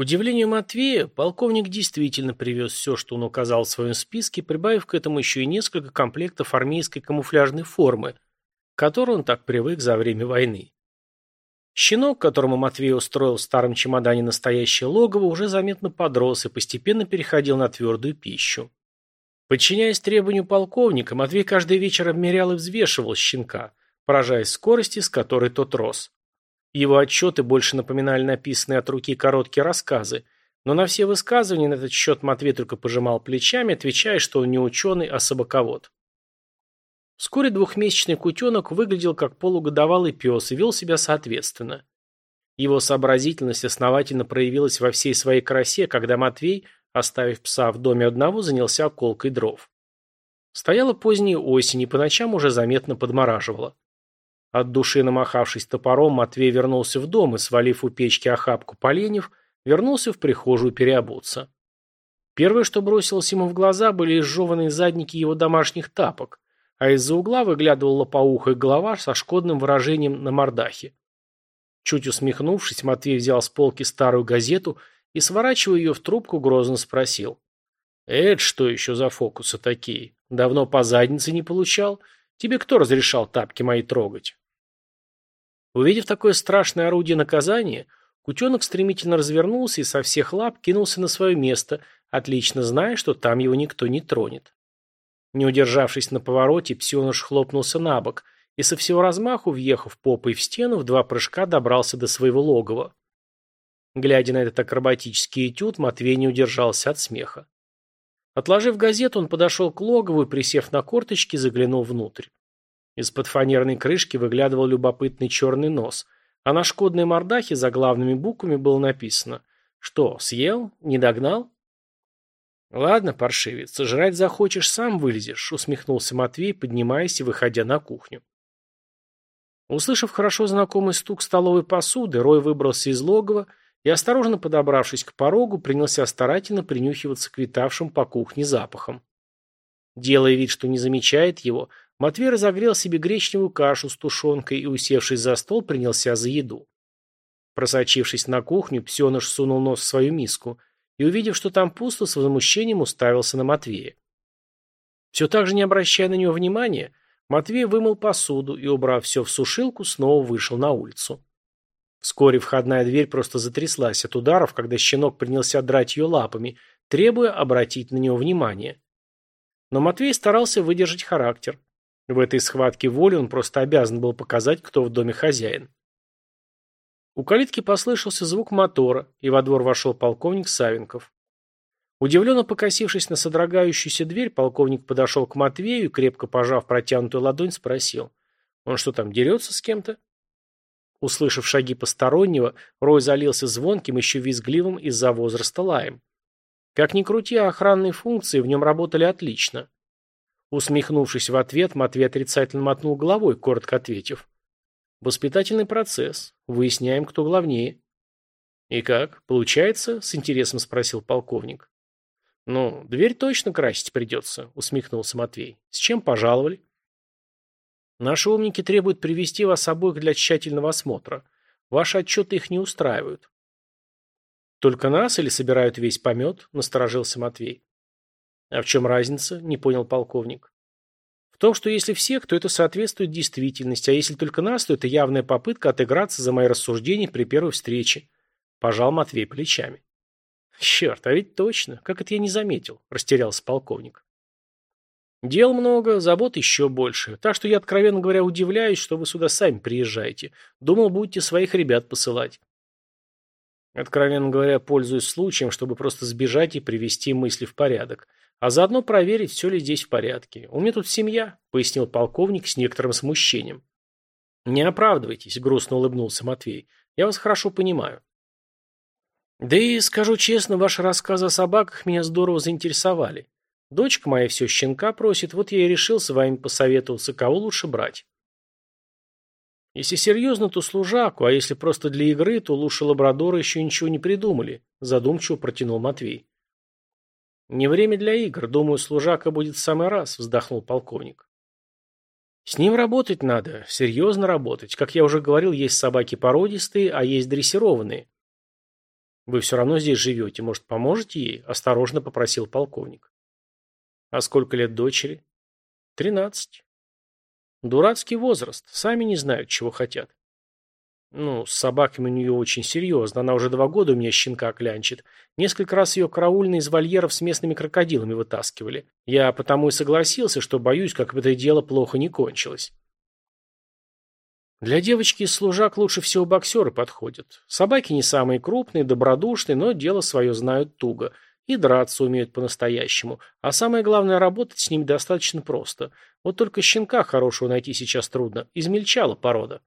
Удивлению Матвея, полковник действительно привез все, что он указал в своем списке, прибавив к этому еще и несколько комплектов армейской камуфляжной формы, к которой он так привык за время войны. Щенок, которому Матвей устроил в старом чемодане настоящее логово, уже заметно подрос и постепенно переходил на твердую пищу. Подчиняясь требованию полковника, Матвей каждый вечер обмерял и взвешивал щенка, поражаясь скорости, с которой тот рос. Его отчеты больше напоминали написанные от руки короткие рассказы, но на все высказывания на этот счет Матвей только пожимал плечами, отвечая, что он не ученый, а собаковод. Вскоре двухмесячный кутенок выглядел как полугодовалый пес и вел себя соответственно. Его сообразительность основательно проявилась во всей своей красе, когда Матвей, оставив пса в доме одного, занялся колкой дров. Стояла поздняя осень, и по ночам уже заметно подмораживала. От души намахавшись топором, Матвей вернулся в дом и, свалив у печки охапку поленьев, вернулся в прихожую переобуться. Первое, что бросилось ему в глаза, были изжеванные задники его домашних тапок, а из-за угла выглядывал лопоухая голова со шкодным выражением на мордахе. Чуть усмехнувшись, Матвей взял с полки старую газету и, сворачивая ее в трубку, грозно спросил. «Это что еще за фокусы такие? Давно по заднице не получал? Тебе кто разрешал тапки мои трогать?» Увидев такое страшное орудие наказания, кутенок стремительно развернулся и со всех лап кинулся на свое место, отлично зная, что там его никто не тронет. Не удержавшись на повороте, псионыш хлопнулся на бок и со всего размаху, въехав попой в стену, в два прыжка добрался до своего логова. Глядя на этот акробатический этюд, Матвей не удержался от смеха. Отложив газету, он подошел к логову и, присев на корточки, заглянул внутрь. Из-под фанерной крышки выглядывал любопытный черный нос, а на шкодной мордахе за главными буквами было написано «Что, съел? Не догнал?» «Ладно, паршивец, жрать захочешь, сам вылезешь», — усмехнулся Матвей, поднимаясь и выходя на кухню. Услышав хорошо знакомый стук столовой посуды, Рой выбрался из логова и, осторожно подобравшись к порогу, принялся старательно принюхиваться к витавшим по кухне запахам. Делая вид, что не замечает его, Матвей разогрел себе гречневую кашу с тушенкой и, усевшись за стол, принялся за еду. Просочившись на кухню, псеныш сунул нос в свою миску и, увидев, что там пусто, с возмущением уставился на Матвея. Все так же не обращая на него внимания, Матвей вымыл посуду и, убрав все в сушилку, снова вышел на улицу. Вскоре входная дверь просто затряслась от ударов, когда щенок принялся драть ее лапами, требуя обратить на него внимание. Но Матвей старался выдержать характер. В этой схватке воли он просто обязан был показать, кто в доме хозяин. У калитки послышался звук мотора, и во двор вошел полковник Савенков. Удивленно покосившись на содрогающуюся дверь, полковник подошел к Матвею и, крепко пожав протянутую ладонь, спросил. «Он что там, дерется с кем-то?» Услышав шаги постороннего, Рой залился звонким, еще визгливым из-за возраста лаем. Как ни крути, охранные функции в нем работали отлично. Усмехнувшись в ответ, Матвей отрицательно мотнул головой, коротко ответив. «Воспитательный процесс. Выясняем, кто главнее». «И как? Получается?» — с интересом спросил полковник. «Ну, дверь точно красить придется», — усмехнулся Матвей. «С чем пожаловали?» «Наши умники требуют привести вас обоих для тщательного осмотра. Ваши отчеты их не устраивают». «Только нас или собирают весь помет?» — насторожился Матвей. А в чем разница? Не понял полковник. В том, что если всех, то это соответствует действительности, а если только нас, то это явная попытка отыграться за мои рассуждения при первой встрече. Пожал Матвей плечами. Черт, а ведь точно. Как это я не заметил? Растерялся полковник. Дел много, забот еще больше. Так что я, откровенно говоря, удивляюсь, что вы сюда сами приезжаете. Думал, будете своих ребят посылать. Откровенно говоря, пользуюсь случаем, чтобы просто сбежать и привести мысли в порядок. А заодно проверить, все ли здесь в порядке. У меня тут семья, пояснил полковник с некоторым смущением. Не оправдывайтесь, грустно улыбнулся Матвей. Я вас хорошо понимаю. Да и, скажу честно, ваши рассказы о собаках меня здорово заинтересовали. Дочка моя все щенка просит, вот я и решил с вами посоветоваться, кого лучше брать. Если серьезно, то служаку, а если просто для игры, то лучше лабрадора еще ничего не придумали, задумчиво протянул Матвей. «Не время для игр. Думаю, служака будет в самый раз», — вздохнул полковник. «С ним работать надо, серьезно работать. Как я уже говорил, есть собаки породистые, а есть дрессированные». Вы все равно здесь живете, может, поможете ей? Осторожно попросил полковник. А сколько лет дочери? Тринадцать. Дурацкий возраст, сами не знают, чего хотят. Ну, с собаками у нее очень серьезно. Она уже два года у меня щенка клянчит. Несколько раз ее караульные из вольеров с местными крокодилами вытаскивали. Я потому и согласился, что боюсь, как бы это дело плохо не кончилось. Для девочки из служак лучше всего боксеры подходят. Собаки не самые крупные, добродушные, но дело свое знают туго. И драться умеют по-настоящему. А самое главное, работать с ними достаточно просто. Вот только щенка хорошего найти сейчас трудно. Измельчала порода.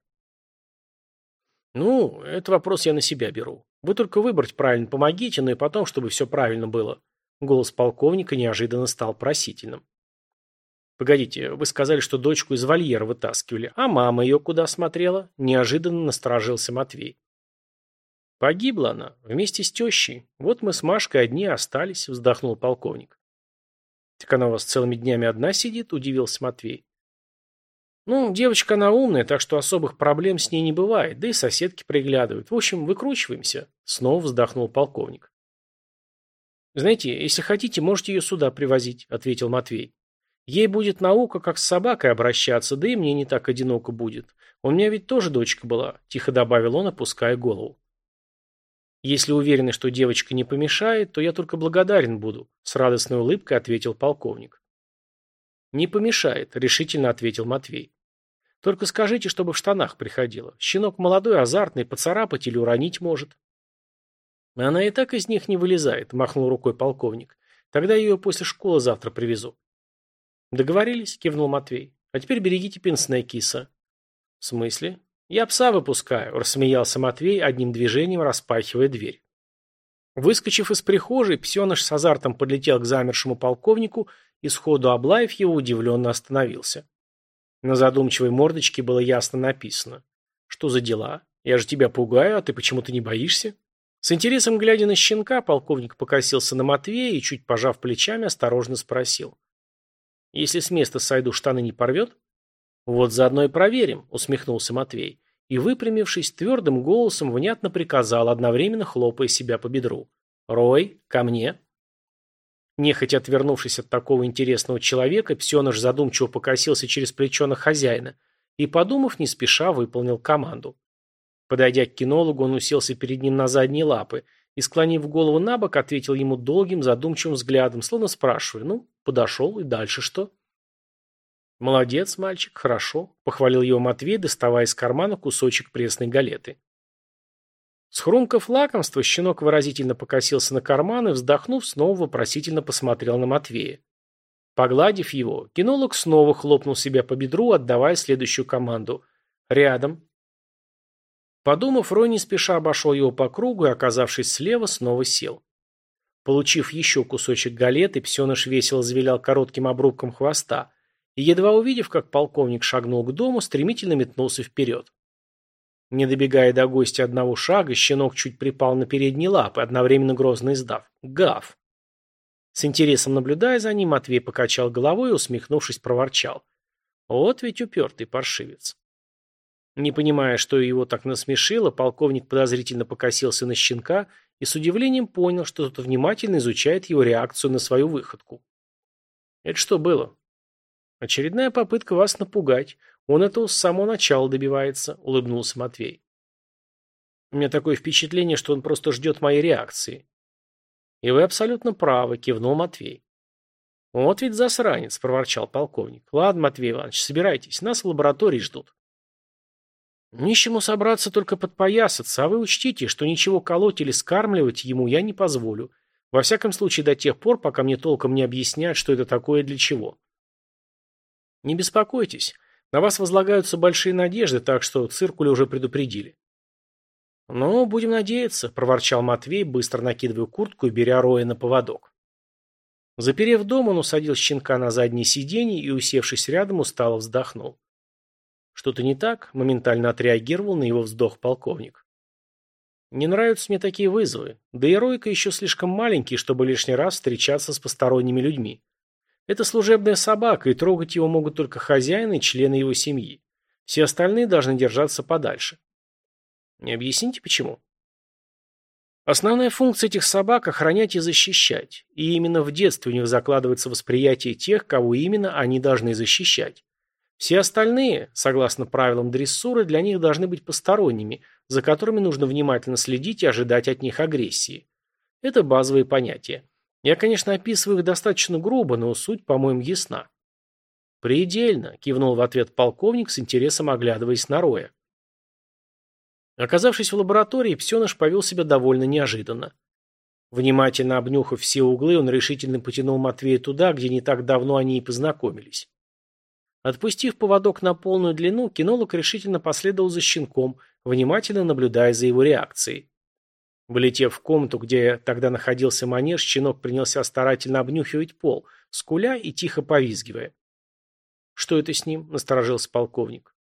«Ну, это вопрос я на себя беру. Вы только выбрать правильно помогите, но и потом, чтобы все правильно было». Голос полковника неожиданно стал просительным. «Погодите, вы сказали, что дочку из вольера вытаскивали, а мама ее куда смотрела?» Неожиданно насторожился Матвей. «Погибла она, вместе с тещей. Вот мы с Машкой одни остались», — вздохнул полковник. «Так она у вас целыми днями одна сидит?» — удивился Матвей. Ну, девочка она умная, так что особых проблем с ней не бывает, да и соседки приглядывают. В общем, выкручиваемся. Снова вздохнул полковник. Знаете, если хотите, можете ее сюда привозить, ответил Матвей. Ей будет наука, как с собакой обращаться, да и мне не так одиноко будет. У меня ведь тоже дочка была, тихо добавил он, опуская голову. Если уверены, что девочка не помешает, то я только благодарен буду, с радостной улыбкой ответил полковник. «Не помешает», — решительно ответил Матвей. «Только скажите, чтобы в штанах приходила. Щенок молодой, азартный, поцарапать или уронить может». «Она и так из них не вылезает», — махнул рукой полковник. «Тогда ее после школы завтра привезу». «Договорились», — кивнул Матвей. «А теперь берегите пенсне, киса». «В смысле?» «Я пса выпускаю», — рассмеялся Матвей, одним движением распахивая дверь. Выскочив из прихожей, псеныш с азартом подлетел к замершему полковнику и сходу облаев его удивленно остановился. На задумчивой мордочке было ясно написано. «Что за дела? Я же тебя пугаю, а ты почему-то не боишься?» С интересом глядя на щенка, полковник покосился на Матвея и, чуть пожав плечами, осторожно спросил. «Если с места сойду, штаны не порвет?» «Вот заодно и проверим», — усмехнулся Матвей. И, выпрямившись, твердым голосом внятно приказал, одновременно хлопая себя по бедру. «Рой, ко мне!» Нехотя отвернувшись от такого интересного человека, псеныш задумчиво покосился через плечо на хозяина и, подумав, не спеша выполнил команду. Подойдя к кинологу, он уселся перед ним на задние лапы и, склонив голову на бок, ответил ему долгим, задумчивым взглядом, словно спрашивая, ну, подошел, и дальше что? «Молодец, мальчик, хорошо», — похвалил его Матвей, доставая из кармана кусочек пресной галеты. Схрумкав лакомство, щенок выразительно покосился на карман и, вздохнув, снова вопросительно посмотрел на Матвея. Погладив его, кинолог снова хлопнул себя по бедру, отдавая следующую команду. «Рядом». Подумав, Рой не спеша обошел его по кругу и, оказавшись слева, снова сел. Получив еще кусочек галеты, псеныш весело завилял коротким обрубком хвоста и, едва увидев, как полковник шагнул к дому, стремительно метнулся вперед. Не добегая до гостя одного шага, щенок чуть припал на передние лапы, одновременно грозно издав. «Гав!» С интересом наблюдая за ним, Матвей покачал головой и, усмехнувшись, проворчал. «Вот ведь упертый паршивец!» Не понимая, что его так насмешило, полковник подозрительно покосился на щенка и с удивлением понял, что тот внимательно изучает его реакцию на свою выходку. «Это что было?» «Очередная попытка вас напугать. Он этого с самого начала добивается, улыбнулся Матвей. У меня такое впечатление, что он просто ждет моей реакции. И вы абсолютно правы, кивнул Матвей. Вот ведь засранец, проворчал полковник. Ладно, Матвей Иванович, собирайтесь, нас в лаборатории ждут. Нищему собраться только подпоясаться, а вы учтите, что ничего колоть или скармливать ему я не позволю. Во всяком случае, до тех пор, пока мне толком не объяснят, что это такое и для чего. Не беспокойтесь, на вас возлагаются большие надежды, так что циркули уже предупредили. «Ну, будем надеяться», – проворчал Матвей, быстро накидывая куртку и беря Роя на поводок. Заперев дом, он усадил щенка на заднее сиденье и, усевшись рядом, устало вздохнул. «Что-то не так?» – моментально отреагировал на его вздох полковник. «Не нравятся мне такие вызовы. Да и Ройка еще слишком маленький, чтобы лишний раз встречаться с посторонними людьми. Это служебная собака, и трогать его могут только хозяин и члены его семьи. Все остальные должны держаться подальше. Не объясните, почему? Основная функция этих собак – охранять и защищать. И именно в детстве у них закладывается восприятие тех, кого именно они должны защищать. Все остальные, согласно правилам дрессуры, для них должны быть посторонними, за которыми нужно внимательно следить и ожидать от них агрессии. Это базовые понятия. Я, конечно, описываю их достаточно грубо, но суть, по-моему, ясна. «Предельно», – кивнул в ответ полковник, с интересом оглядываясь на Роя. Оказавшись в лаборатории, псеныш повел себя довольно неожиданно. Внимательно обнюхав все углы, он решительно потянул Матвея туда, где не так давно они и познакомились. Отпустив поводок на полную длину, кинолог решительно последовал за щенком, внимательно наблюдая за его реакцией. Влетев в комнату, где тогда находился манеж, щенок принялся старательно обнюхивать пол, скуля и тихо повизгивая. «Что это с ним?» – насторожился полковник.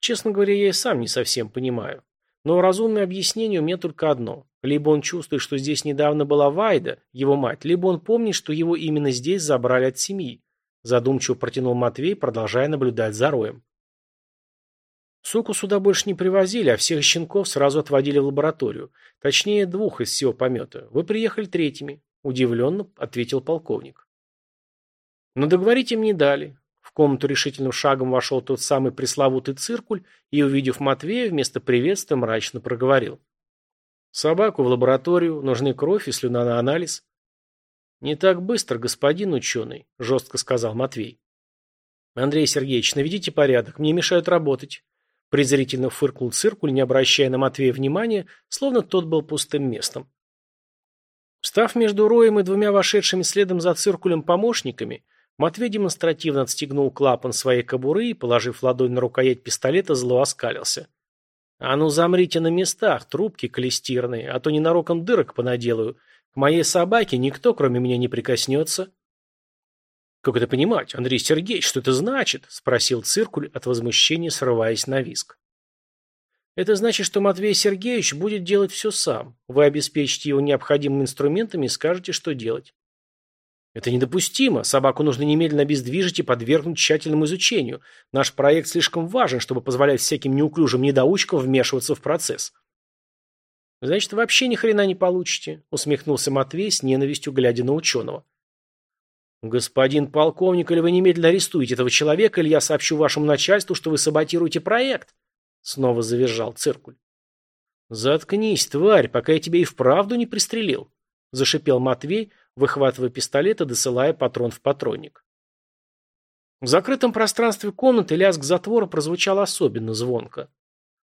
«Честно говоря, я и сам не совсем понимаю. Но разумное объяснение у меня только одно. Либо он чувствует, что здесь недавно была Вайда, его мать, либо он помнит, что его именно здесь забрали от семьи», – задумчиво протянул Матвей, продолжая наблюдать за роем. Суку сюда больше не привозили, а всех щенков сразу отводили в лабораторию. Точнее, двух из всего помета. Вы приехали третьими. Удивленно ответил полковник. Но договорить им не дали. В комнату решительным шагом вошел тот самый пресловутый циркуль и, увидев Матвея, вместо приветствия мрачно проговорил. Собаку в лабораторию, нужны кровь и слюна на анализ. Не так быстро, господин ученый, жестко сказал Матвей. Андрей Сергеевич, наведите порядок, мне мешают работать. Презрительно фыркнул циркуль, не обращая на Матвея внимания, словно тот был пустым местом. Встав между Роем и двумя вошедшими следом за циркулем помощниками, Матвей демонстративно отстегнул клапан своей кобуры и, положив ладонь на рукоять пистолета, зло оскалился. «А ну замрите на местах, трубки клестирные, а то ненароком дырок понаделаю. К моей собаке никто, кроме меня, не прикоснется». «Как это понимать, Андрей Сергеевич, что это значит?» – спросил циркуль от возмущения, срываясь на виск. «Это значит, что Матвей Сергеевич будет делать все сам. Вы обеспечите его необходимыми инструментами и скажете, что делать». «Это недопустимо. Собаку нужно немедленно обездвижить и подвергнуть тщательному изучению. Наш проект слишком важен, чтобы позволять всяким неуклюжим недоучкам вмешиваться в процесс». «Значит, вообще ни хрена не получите», – усмехнулся Матвей с ненавистью, глядя на ученого. «Господин полковник, или вы немедленно арестуете этого человека, или я сообщу вашему начальству, что вы саботируете проект!» Снова завизжал циркуль. «Заткнись, тварь, пока я тебя и вправду не пристрелил!» Зашипел Матвей, выхватывая пистолет и досылая патрон в патронник. В закрытом пространстве комнаты лязг затвора прозвучал особенно звонко.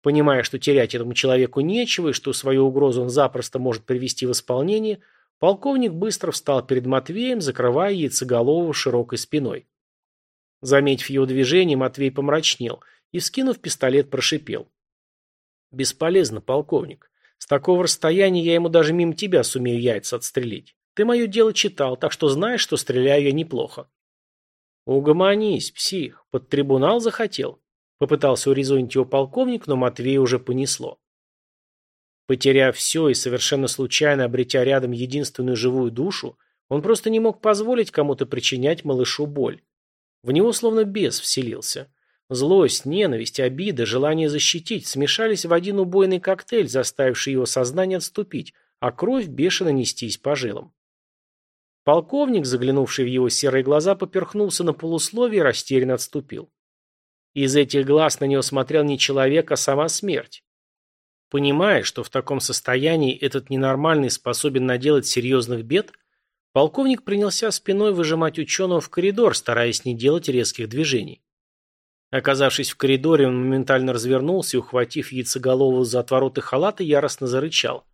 Понимая, что терять этому человеку нечего и что свою угрозу он запросто может привести в исполнение, Полковник быстро встал перед Матвеем, закрывая яйцеголового широкой спиной. Заметив его движение, Матвей помрачнел и, скинув пистолет, прошипел. «Бесполезно, полковник. С такого расстояния я ему даже мимо тебя сумею яйца отстрелить. Ты мое дело читал, так что знаешь, что стреляю я неплохо». «Угомонись, псих. Под трибунал захотел?» Попытался урезонить его полковник, но Матвей уже понесло. Потеряв все и совершенно случайно обретя рядом единственную живую душу, он просто не мог позволить кому-то причинять малышу боль. В него словно бес вселился. Злость, ненависть, обида, желание защитить смешались в один убойный коктейль, заставивший его сознание отступить, а кровь бешено нестись по жилам. Полковник, заглянувший в его серые глаза, поперхнулся на полусловие и растерянно отступил. Из этих глаз на него смотрел не человек, а сама смерть. Понимая, что в таком состоянии этот ненормальный способен наделать серьезных бед, полковник принялся спиной выжимать ученого в коридор, стараясь не делать резких движений. Оказавшись в коридоре, он моментально развернулся и, ухватив яйцеголового за отвороты халата, яростно зарычал.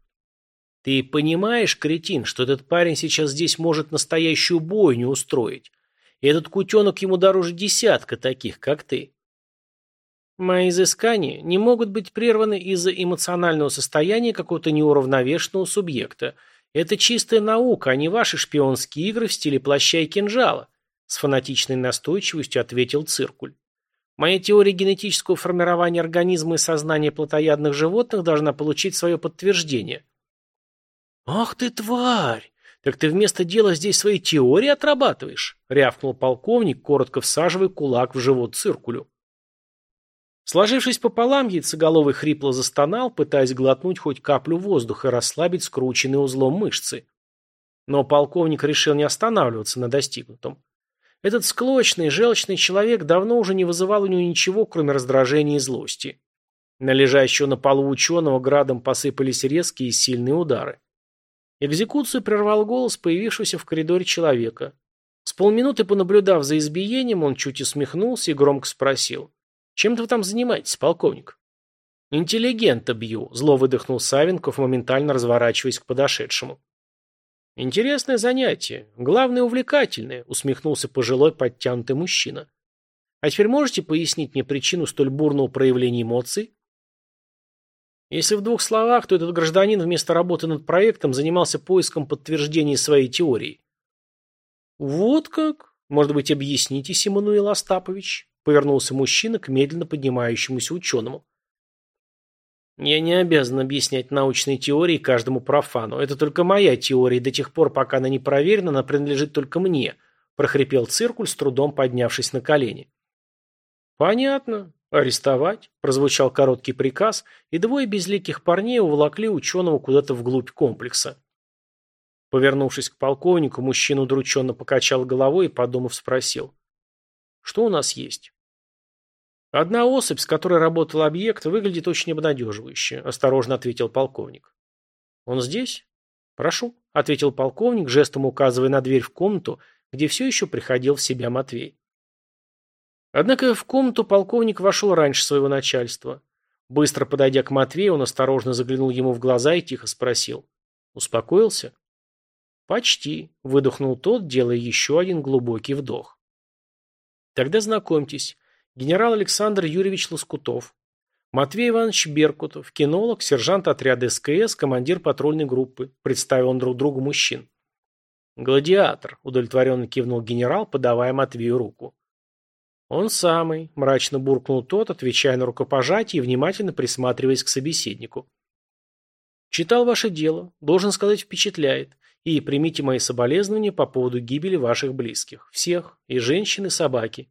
«Ты понимаешь, кретин, что этот парень сейчас здесь может настоящую бойню устроить? И этот кутенок ему дороже десятка таких, как ты. Мои изыскания не могут быть прерваны из-за эмоционального состояния какого-то неуравновешенного субъекта. Это чистая наука, а не ваши шпионские игры в стиле плаща и кинжала, с фанатичной настойчивостью ответил Циркуль. Моя теория генетического формирования организма и сознания плотоядных животных должна получить свое подтверждение. «Ах ты, тварь! Так ты вместо дела здесь свои теории отрабатываешь?» — рявкнул полковник, коротко всаживая кулак в живот Циркулю. Сложившись пополам, яйцеголовый хрипло застонал, пытаясь глотнуть хоть каплю воздуха и расслабить скрученный узлом мышцы. Но полковник решил не останавливаться на достигнутом. Этот склочный, желчный человек давно уже не вызывал у него ничего, кроме раздражения и злости. На лежащего на полу ученого градом посыпались резкие и сильные удары. Экзекуцию прервал голос появившегося в коридоре человека. С полминуты понаблюдав за избиением, он чуть усмехнулся и громко спросил. «Чем-то вы там занимаетесь, полковник?» «Интеллигента бью», – зло выдохнул Савенков, моментально разворачиваясь к подошедшему. «Интересное занятие. Главное, увлекательное», – усмехнулся пожилой подтянутый мужчина. «А теперь можете пояснить мне причину столь бурного проявления эмоций?» Если в двух словах, то этот гражданин вместо работы над проектом занимался поиском подтверждения своей теории. «Вот как? Может быть, объяснитесь, Эммануил Остапович?» Повернулся мужчина к медленно поднимающемуся ученому. «Я не обязан объяснять научные теории каждому профану. Это только моя теория, и до тех пор, пока она не проверена, она принадлежит только мне», прохрипел циркуль, с трудом поднявшись на колени. «Понятно. Арестовать?» прозвучал короткий приказ, и двое безликих парней уволокли ученого куда-то вглубь комплекса. Повернувшись к полковнику, мужчина удрученно покачал головой и, подумав, спросил. «Что у нас есть?» «Одна особь, с которой работал объект, выглядит очень обнадеживающе», – осторожно ответил полковник. «Он здесь?» «Прошу», – ответил полковник, жестом указывая на дверь в комнату, где все еще приходил в себя Матвей. Однако в комнату полковник вошел раньше своего начальства. Быстро подойдя к Матвею, он осторожно заглянул ему в глаза и тихо спросил. «Успокоился?» «Почти», – выдохнул тот, делая еще один глубокий вдох. «Тогда знакомьтесь. Генерал Александр Юрьевич Лоскутов. Матвей Иванович Беркутов, кинолог, сержант отряда СКС, командир патрульной группы», – представил он друг другу мужчин. «Гладиатор», – удовлетворенно кивнул генерал, подавая Матвею руку. «Он самый», – мрачно буркнул тот, отвечая на рукопожатие и внимательно присматриваясь к собеседнику. «Читал ваше дело. Должен сказать, впечатляет. И примите мои соболезнования по поводу гибели ваших близких. Всех. И женщин, и собаки».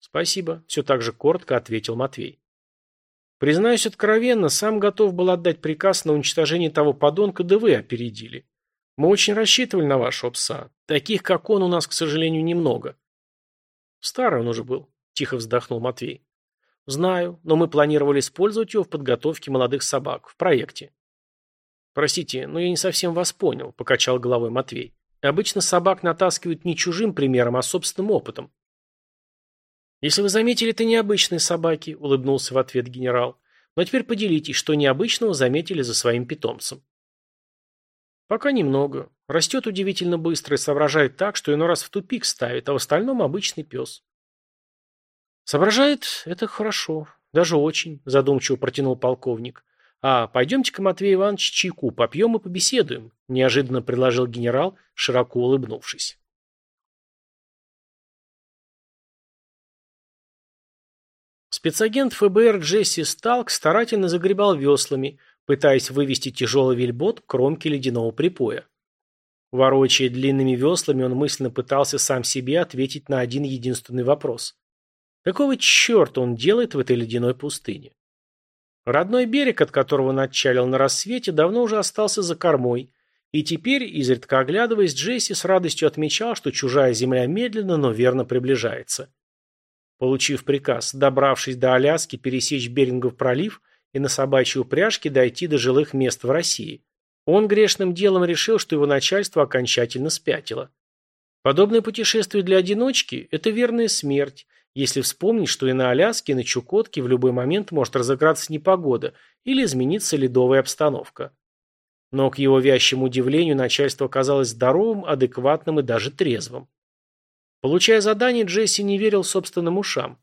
«Спасибо», – все так же коротко ответил Матвей. «Признаюсь откровенно, сам готов был отдать приказ на уничтожение того подонка, да вы опередили. Мы очень рассчитывали на вашего пса. Таких, как он, у нас, к сожалению, немного». Старый он уже был, тихо вздохнул Матвей. Знаю, но мы планировали использовать его в подготовке молодых собак, в проекте. Простите, но я не совсем вас понял, покачал головой Матвей. Обычно собак натаскивают не чужим примером, а собственным опытом. Если вы заметили, это необычные собаки, улыбнулся в ответ генерал. Но теперь поделитесь, что необычного заметили за своим питомцем. Пока немного. Растет удивительно быстро и соображает так, что иной раз в тупик ставит, а в остальном обычный пес. Соображает – это хорошо. Даже очень, задумчиво протянул полковник. А пойдемте-ка, Матвей Иванович, чайку попьем и побеседуем, неожиданно предложил генерал, широко улыбнувшись. Спецагент ФБР Джесси Сталк старательно загребал веслами, пытаясь вывести тяжелый вельбот к кромке ледяного припоя. Ворочая длинными веслами, он мысленно пытался сам себе ответить на один единственный вопрос. Какого черта он делает в этой ледяной пустыне? Родной берег, от которого он отчалил на рассвете, давно уже остался за кормой, и теперь, изредка оглядываясь, Джесси с радостью отмечал, что чужая земля медленно, но верно приближается. Получив приказ, добравшись до Аляски, пересечь Берингов пролив, и на собачьей упряжке дойти до жилых мест в России. Он грешным делом решил, что его начальство окончательно спятило. Подобное путешествие для одиночки – это верная смерть, если вспомнить, что и на Аляске, и на Чукотке в любой момент может разыграться непогода или измениться ледовая обстановка. Но к его вящему удивлению начальство оказалось здоровым, адекватным и даже трезвым. Получая задание, Джесси не верил собственным ушам.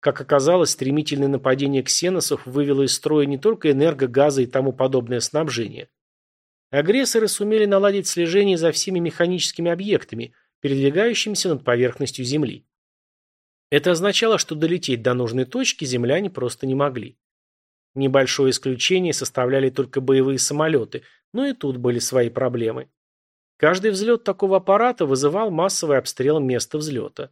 Как оказалось, стремительное нападение ксеносов вывело из строя не только энерго, газы и тому подобное снабжение. Агрессоры сумели наладить слежение за всеми механическими объектами, передвигающимися над поверхностью Земли. Это означало, что долететь до нужной точки земляне просто не могли. Небольшое исключение составляли только боевые самолеты, но и тут были свои проблемы. Каждый взлет такого аппарата вызывал массовый обстрел места взлета.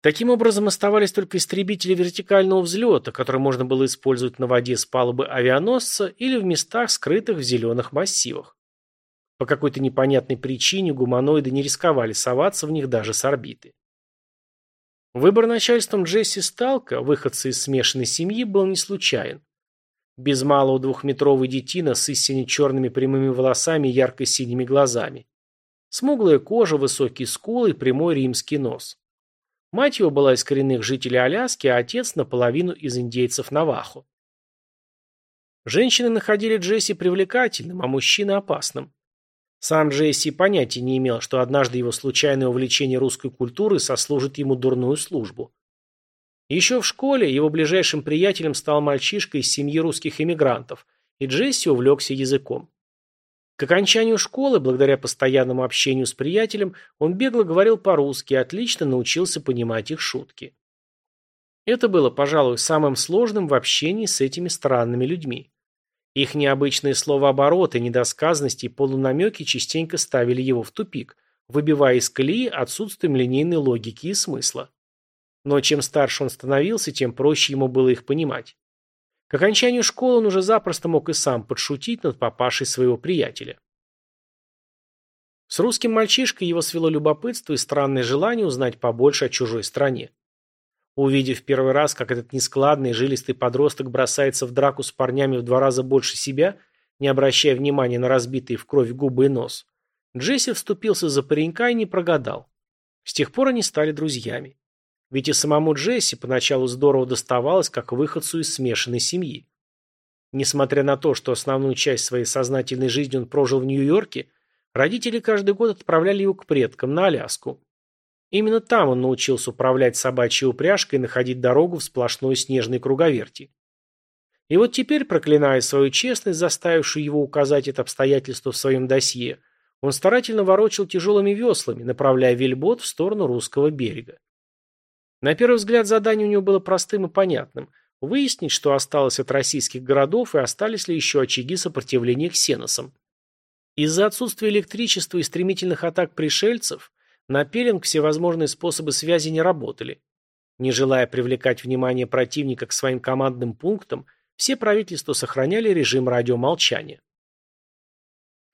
Таким образом, оставались только истребители вертикального взлета, которые можно было использовать на воде с палубы авианосца или в местах, скрытых в зеленых массивах. По какой-то непонятной причине гуманоиды не рисковали соваться в них даже с орбиты. Выбор начальством Джесси Сталка, выходца из смешанной семьи, был не случайен. Без малого двухметровый детина с истинно черными прямыми волосами и ярко-синими глазами. Смуглая кожа, высокие скулы и прямой римский нос. Мать его была из коренных жителей Аляски, а отец наполовину из индейцев Навахо. Женщины находили Джесси привлекательным, а мужчины опасным. Сам Джесси понятия не имел, что однажды его случайное увлечение русской культурой сослужит ему дурную службу. Еще в школе его ближайшим приятелем стал мальчишка из семьи русских эмигрантов, и Джесси увлекся языком. К окончанию школы, благодаря постоянному общению с приятелем, он бегло говорил по-русски и отлично научился понимать их шутки. Это было, пожалуй, самым сложным в общении с этими странными людьми. Их необычные словообороты, недосказанности и полунамеки частенько ставили его в тупик, выбивая из колеи отсутствием линейной логики и смысла. Но чем старше он становился, тем проще ему было их понимать. К окончанию школы он уже запросто мог и сам подшутить над папашей своего приятеля. С русским мальчишкой его свело любопытство и странное желание узнать побольше о чужой стране. Увидев первый раз, как этот нескладный, жилистый подросток бросается в драку с парнями в два раза больше себя, не обращая внимания на разбитые в кровь губы и нос, Джесси вступился за паренька и не прогадал. С тех пор они стали друзьями. Ведь и самому Джесси поначалу здорово доставалось, как выходцу из смешанной семьи. Несмотря на то, что основную часть своей сознательной жизни он прожил в Нью-Йорке, родители каждый год отправляли его к предкам на Аляску. Именно там он научился управлять собачьей упряжкой и находить дорогу в сплошной снежной круговерти. И вот теперь, проклиная свою честность, заставившую его указать это обстоятельство в своем досье, он старательно ворочал тяжелыми веслами, направляя вельбот в сторону русского берега. На первый взгляд задание у него было простым и понятным – выяснить, что осталось от российских городов и остались ли еще очаги сопротивления ксеносам. Из-за отсутствия электричества и стремительных атак пришельцев на пеленг всевозможные способы связи не работали. Не желая привлекать внимание противника к своим командным пунктам, все правительства сохраняли режим радиомолчания.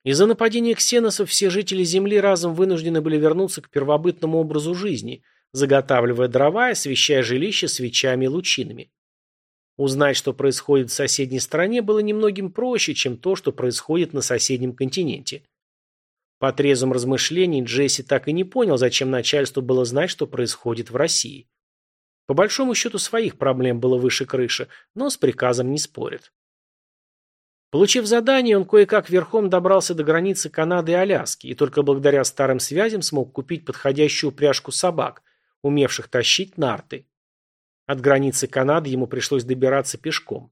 Из-за нападения ксеносов все жители Земли разом вынуждены были вернуться к первобытному образу жизни, заготавливая дрова и освещая жилище свечами и лучинами. Узнать, что происходит в соседней стране, было немногим проще, чем то, что происходит на соседнем континенте. По трезвым размышлениям Джесси так и не понял, зачем начальству было знать, что происходит в России. По большому счету своих проблем было выше крыши, но с приказом не спорят. Получив задание, он кое-как верхом добрался до границы Канады и Аляски и только благодаря старым связям смог купить подходящую упряжку собак, умевших тащить нарты. От границы Канады ему пришлось добираться пешком.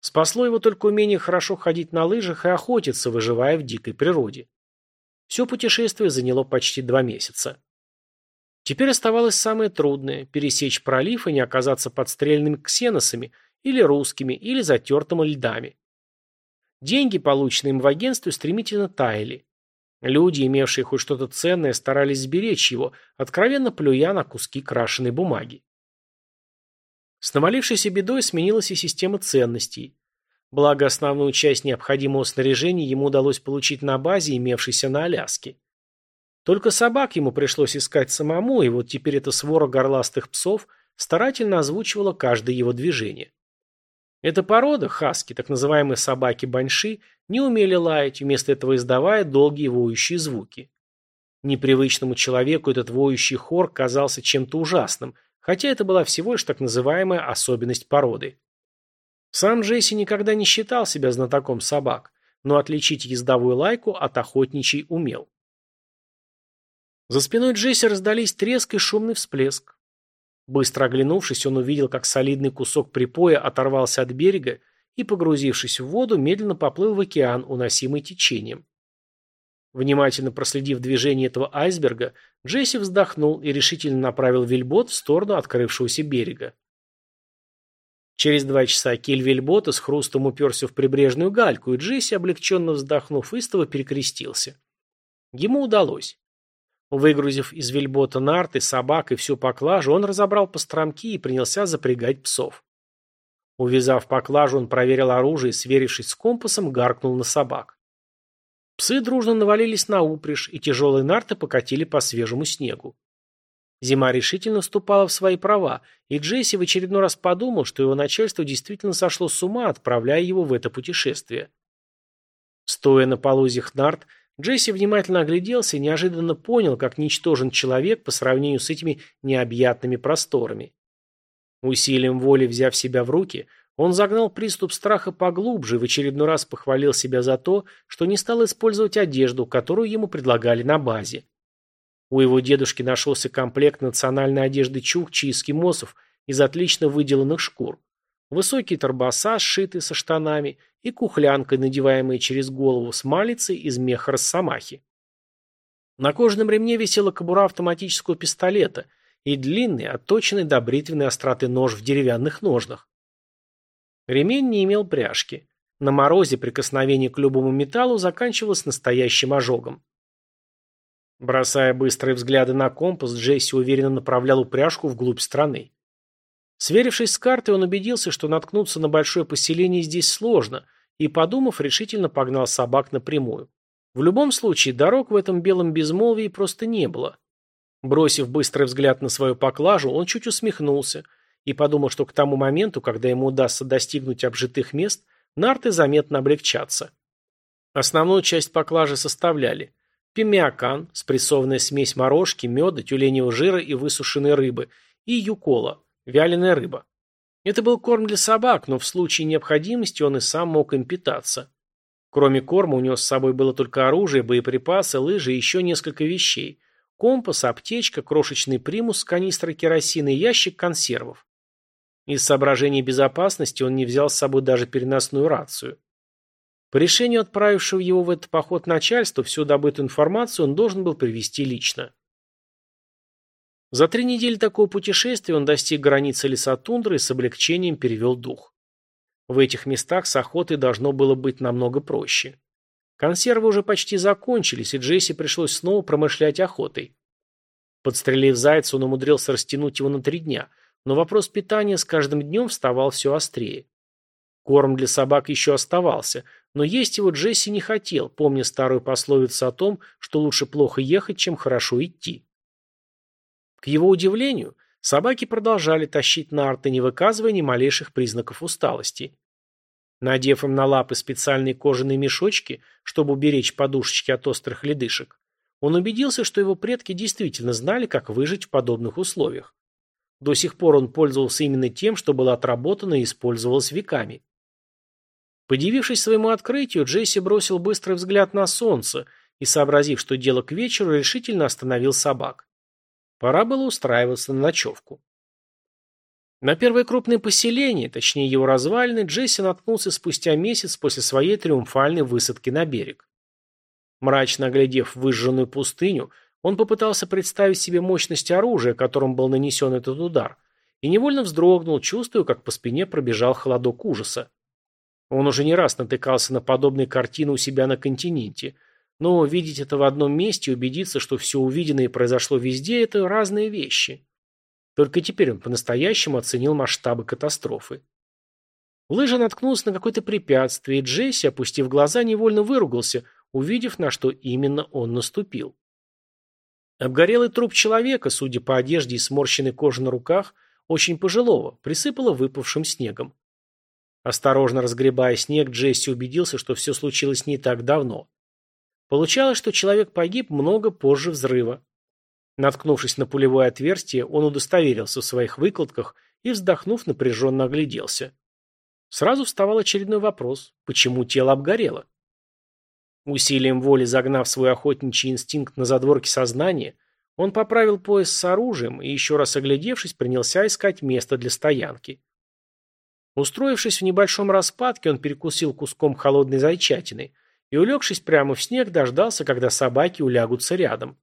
Спасло его только умение хорошо ходить на лыжах и охотиться, выживая в дикой природе. Все путешествие заняло почти два месяца. Теперь оставалось самое трудное – пересечь пролив и не оказаться подстрельными ксеносами или русскими, или затертым льдами. Деньги, полученные им в агентстве, стремительно таяли. Люди, имевшие хоть что-то ценное, старались сберечь его, откровенно плюя на куски крашеной бумаги. С навалившейся бедой сменилась и система ценностей. Благо, основную часть необходимого снаряжения ему удалось получить на базе, имевшейся на Аляске. Только собак ему пришлось искать самому, и вот теперь эта свора горластых псов старательно озвучивала каждое его движение. Эта порода, хаски, так называемые собаки-баньши, не умели лаять, вместо этого издавая долгие воющие звуки. Непривычному человеку этот воющий хор казался чем-то ужасным, хотя это была всего лишь так называемая особенность породы. Сам Джесси никогда не считал себя знатоком собак, но отличить ездовую лайку от охотничьей умел. За спиной Джесси раздались треск и шумный всплеск. Быстро оглянувшись, он увидел, как солидный кусок припоя оторвался от берега и, погрузившись в воду, медленно поплыл в океан, уносимый течением. Внимательно проследив движение этого айсберга, Джесси вздохнул и решительно направил вельбот в сторону открывшегося берега. Через два часа киль вельбота с хрустом уперся в прибрежную гальку, и Джесси, облегченно вздохнув, истово перекрестился. Ему удалось. Выгрузив из вельбота нарты, собак и всю поклажу, он разобрал постромки и принялся запрягать псов. Увязав поклажу, он проверил оружие и, сверившись с компасом, гаркнул на собак. Псы дружно навалились на упряжь, и тяжелые нарты покатили по свежему снегу. Зима решительно вступала в свои права, и Джесси в очередной раз подумал, что его начальство действительно сошло с ума, отправляя его в это путешествие. Стоя на полозьях нарт, Джесси внимательно огляделся и неожиданно понял, как ничтожен человек по сравнению с этими необъятными просторами. Усилием воли взяв себя в руки, он загнал приступ страха поглубже и в очередной раз похвалил себя за то, что не стал использовать одежду, которую ему предлагали на базе. У его дедушки нашелся комплект национальной одежды чукчи и эскимосов из отлично выделанных шкур. Высокие торбоса, сшитые со штанами, и кухлянкой, надеваемой через голову с малицей из меха росомахи. На кожаном ремне висела кобура автоматического пистолета и длинный, отточенный до бритвенной остроты нож в деревянных ножнах. Ремень не имел пряжки. На морозе прикосновение к любому металлу заканчивалось настоящим ожогом. Бросая быстрые взгляды на компас, Джесси уверенно направлял упряжку вглубь страны. Сверившись с картой, он убедился, что наткнуться на большое поселение здесь сложно, и, подумав, решительно погнал собак напрямую. В любом случае, дорог в этом белом безмолвии просто не было. Бросив быстрый взгляд на свою поклажу, он чуть усмехнулся и подумал, что к тому моменту, когда ему удастся достигнуть обжитых мест, нарты заметно облегчатся. Основную часть поклажи составляли пемиакан, спрессованная смесь морожки, меда, тюленевого жира и высушенной рыбы, и юкола, Вяленая рыба. Это был корм для собак, но в случае необходимости он и сам мог им питаться. Кроме корма у него с собой было только оружие, боеприпасы, лыжи и еще несколько вещей. Компас, аптечка, крошечный примус с канистрой керосина и ящик консервов. Из соображений безопасности он не взял с собой даже переносную рацию. По решению отправившего его в этот поход начальства, всю добытую информацию он должен был привести лично. За три недели такого путешествия он достиг границы леса тундры и с облегчением перевел дух. В этих местах с охотой должно было быть намного проще. Консервы уже почти закончились, и Джесси пришлось снова промышлять охотой. Подстрелив зайца, он умудрился растянуть его на три дня, но вопрос питания с каждым днем вставал все острее. Корм для собак еще оставался, но есть его Джесси не хотел, помня старую пословицу о том, что лучше плохо ехать, чем хорошо идти. К его удивлению, собаки продолжали тащить нарты, не выказывая ни малейших признаков усталости. Надев им на лапы специальные кожаные мешочки, чтобы уберечь подушечки от острых ледышек, он убедился, что его предки действительно знали, как выжить в подобных условиях. До сих пор он пользовался именно тем, что было отработано и использовалось веками. Подивившись своему открытию, Джесси бросил быстрый взгляд на солнце и, сообразив, что дело к вечеру, решительно остановил собак. Пора было устраиваться на ночевку. На первое крупное поселение, точнее его развалины, Джесси наткнулся спустя месяц после своей триумфальной высадки на берег. Мрачно оглядев выжженную пустыню, он попытался представить себе мощность оружия, которым был нанесен этот удар, и невольно вздрогнул, чувствуя, как по спине пробежал холодок ужаса. Он уже не раз натыкался на подобные картины у себя на континенте – но видеть это в одном месте и убедиться, что все увиденное произошло везде, это разные вещи. Только теперь он по-настоящему оценил масштабы катастрофы. Лыжа наткнулся на какое-то препятствие, и Джесси, опустив глаза, невольно выругался, увидев, на что именно он наступил. Обгорелый труп человека, судя по одежде и сморщенной коже на руках, очень пожилого, присыпало выпавшим снегом. Осторожно разгребая снег, Джесси убедился, что все случилось не так давно. Получалось, что человек погиб много позже взрыва. Наткнувшись на пулевое отверстие, он удостоверился в своих выкладках и, вздохнув, напряженно огляделся. Сразу вставал очередной вопрос – почему тело обгорело? Усилием воли загнав свой охотничий инстинкт на задворке сознания, он поправил пояс с оружием и, еще раз оглядевшись, принялся искать место для стоянки. Устроившись в небольшом распадке, он перекусил куском холодной зайчатины, и, улегшись прямо в снег, дождался, когда собаки улягутся рядом.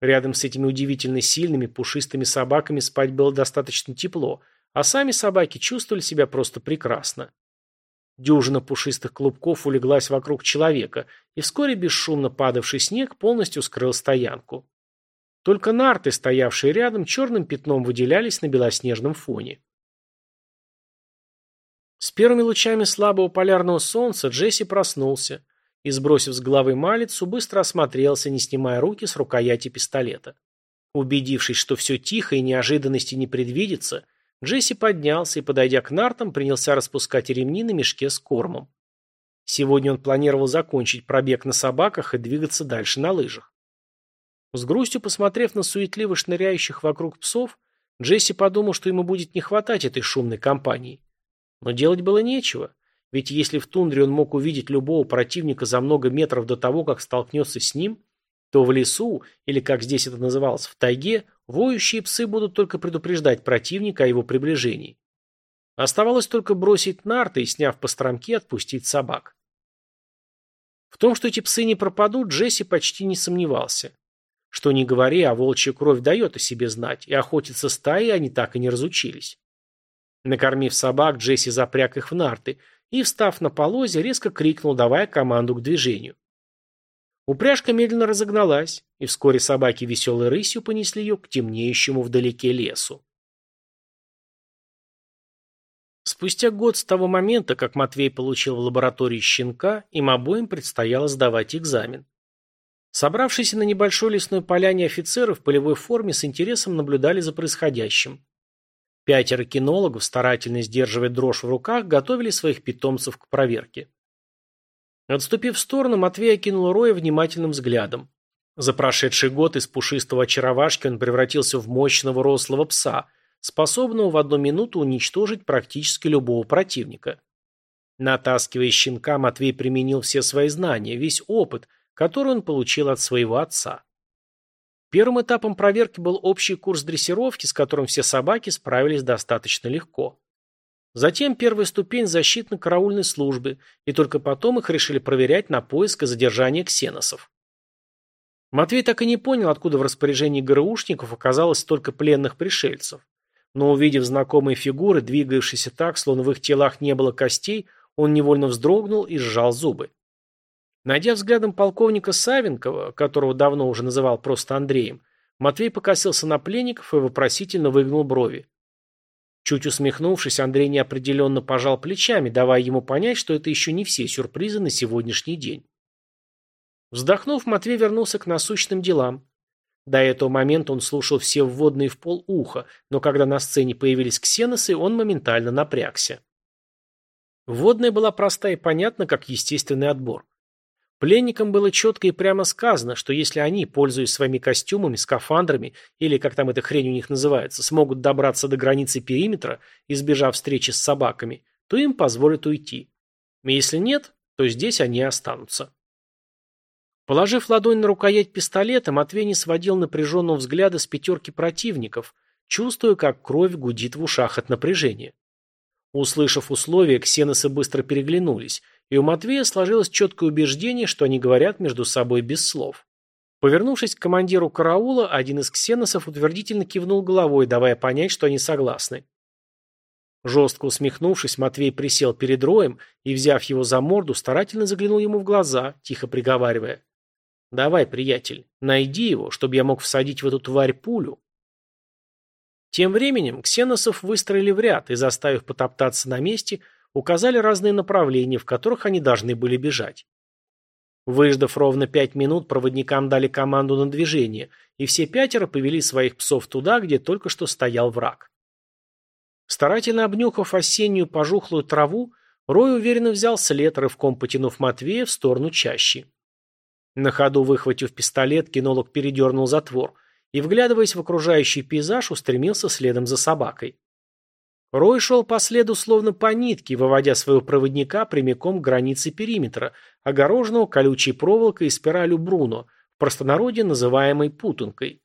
Рядом с этими удивительно сильными, пушистыми собаками спать было достаточно тепло, а сами собаки чувствовали себя просто прекрасно. Дюжина пушистых клубков улеглась вокруг человека, и вскоре бесшумно падавший снег полностью скрыл стоянку. Только нарты, стоявшие рядом, черным пятном выделялись на белоснежном фоне. С первыми лучами слабого полярного солнца Джесси проснулся и, сбросив с головы малицу, быстро осмотрелся, не снимая руки с рукояти пистолета. Убедившись, что все тихо и неожиданности не предвидится, Джесси поднялся и, подойдя к нартам, принялся распускать ремни на мешке с кормом. Сегодня он планировал закончить пробег на собаках и двигаться дальше на лыжах. С грустью посмотрев на суетливо шныряющих вокруг псов, Джесси подумал, что ему будет не хватать этой шумной компании. Но делать было нечего, ведь если в тундре он мог увидеть любого противника за много метров до того, как столкнется с ним, то в лесу, или как здесь это называлось, в тайге, воющие псы будут только предупреждать противника о его приближении. Оставалось только бросить нарты и, сняв постромки, отпустить собак. В том, что эти псы не пропадут, Джесси почти не сомневался. Что ни говори, а волчья кровь дает о себе знать, и охотиться стаи они так и не разучились. Накормив собак, Джесси запряг их в нарты и, встав на полозе, резко крикнул, давая команду к движению. Упряжка медленно разогналась, и вскоре собаки веселой рысью понесли ее к темнеющему вдалеке лесу. Спустя год с того момента, как Матвей получил в лаборатории щенка, им обоим предстояло сдавать экзамен. Собравшиеся на небольшой лесной поляне офицеры в полевой форме с интересом наблюдали за происходящим. Пятеро кинологов, старательно сдерживая дрожь в руках, готовили своих питомцев к проверке. Отступив в сторону, Матвей окинул Роя внимательным взглядом. За прошедший год из пушистого очаровашки он превратился в мощного рослого пса, способного в одну минуту уничтожить практически любого противника. Натаскивая щенка, Матвей применил все свои знания, весь опыт, который он получил от своего отца. Первым этапом проверки был общий курс дрессировки, с которым все собаки справились достаточно легко. Затем первая ступень защитно-караульной службы, и только потом их решили проверять на поиск и задержание ксеносов. Матвей так и не понял, откуда в распоряжении ГРУшников оказалось столько пленных пришельцев. Но увидев знакомые фигуры, двигавшиеся так, словно в их телах не было костей, он невольно вздрогнул и сжал зубы. Найдя взглядом полковника Савенкова, которого давно уже называл просто Андреем, Матвей покосился на пленников и вопросительно выгнул брови. Чуть усмехнувшись, Андрей неопределенно пожал плечами, давая ему понять, что это еще не все сюрпризы на сегодняшний день. Вздохнув, Матвей вернулся к насущным делам. До этого момента он слушал все вводные в пол уха, но когда на сцене появились ксеносы, он моментально напрягся. Вводная была проста и понятна, как естественный отбор. Пленникам было четко и прямо сказано, что если они, пользуясь своими костюмами, скафандрами, или как там эта хрень у них называется, смогут добраться до границы периметра, избежав встречи с собаками, то им позволят уйти. Если нет, то здесь они останутся. Положив ладонь на рукоять пистолета, Матвей не сводил напряженного взгляда с пятерки противников, чувствуя, как кровь гудит в ушах от напряжения. Услышав условия, ксеносы быстро переглянулись, и у Матвея сложилось четкое убеждение, что они говорят между собой без слов. Повернувшись к командиру караула, один из ксеносов утвердительно кивнул головой, давая понять, что они согласны. Жестко усмехнувшись, Матвей присел перед роем и, взяв его за морду, старательно заглянул ему в глаза, тихо приговаривая. «Давай, приятель, найди его, чтобы я мог всадить в эту тварь пулю». Тем временем ксеносов выстроили в ряд и, заставив потоптаться на месте, указали разные направления, в которых они должны были бежать. Выждав ровно пять минут, проводникам дали команду на движение, и все пятеро повели своих псов туда, где только что стоял враг. Старательно обнюхав осеннюю пожухлую траву, Рой уверенно взял след, рывком потянув Матвея в сторону чащи. На ходу, выхватив пистолет, кинолог передернул затвор и, вглядываясь в окружающий пейзаж, устремился следом за собакой. Рой шел по следу словно по нитке, выводя своего проводника прямиком к границе периметра, огороженного колючей проволокой и спиралью Бруно, в простонародье называемой путанкой.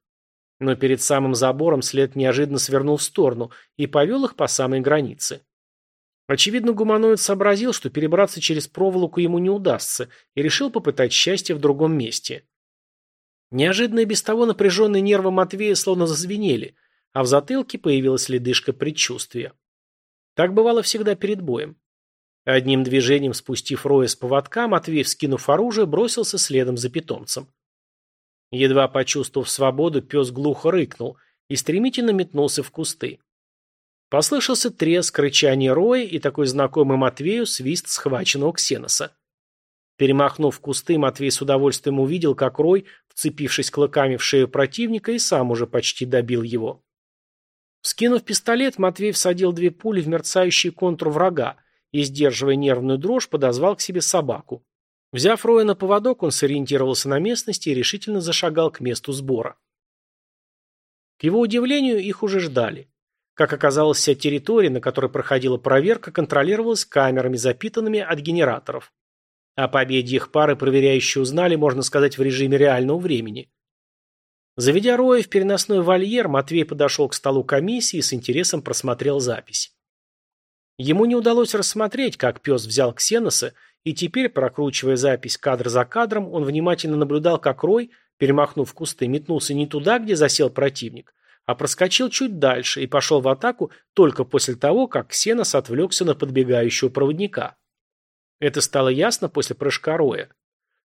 Но перед самым забором след неожиданно свернул в сторону и повел их по самой границе. Очевидно, гуманоид сообразил, что перебраться через проволоку ему не удастся, и решил попытать счастье в другом месте. Неожиданно и без того напряженные нервы Матвея словно зазвенели – а в затылке появилась ледышка предчувствия. Так бывало всегда перед боем. Одним движением спустив Роя с поводка, Матвей, вскинув оружие, бросился следом за питомцем. Едва почувствовав свободу, пес глухо рыкнул и стремительно метнулся в кусты. Послышался треск, рычание роя и такой знакомый Матвею свист схваченного ксеноса. Перемахнув кусты, Матвей с удовольствием увидел, как Рой, вцепившись клыками в шею противника, и сам уже почти добил его. Скинув пистолет, Матвей всадил две пули в мерцающий контур врага и, сдерживая нервную дрожь, подозвал к себе собаку. Взяв Роя на поводок, он сориентировался на местности и решительно зашагал к месту сбора. К его удивлению, их уже ждали. Как оказалось, вся территория, на которой проходила проверка, контролировалась камерами, запитанными от генераторов. О победе их пары проверяющие узнали, можно сказать, в режиме реального времени. Заведя Роя в переносной вольер, Матвей подошел к столу комиссии и с интересом просмотрел запись. Ему не удалось рассмотреть, как пес взял Ксеноса, и теперь, прокручивая запись кадр за кадром, он внимательно наблюдал, как Рой, перемахнув кусты, метнулся не туда, где засел противник, а проскочил чуть дальше и пошел в атаку только после того, как Ксенос отвлекся на подбегающего проводника. Это стало ясно после прыжка Роя.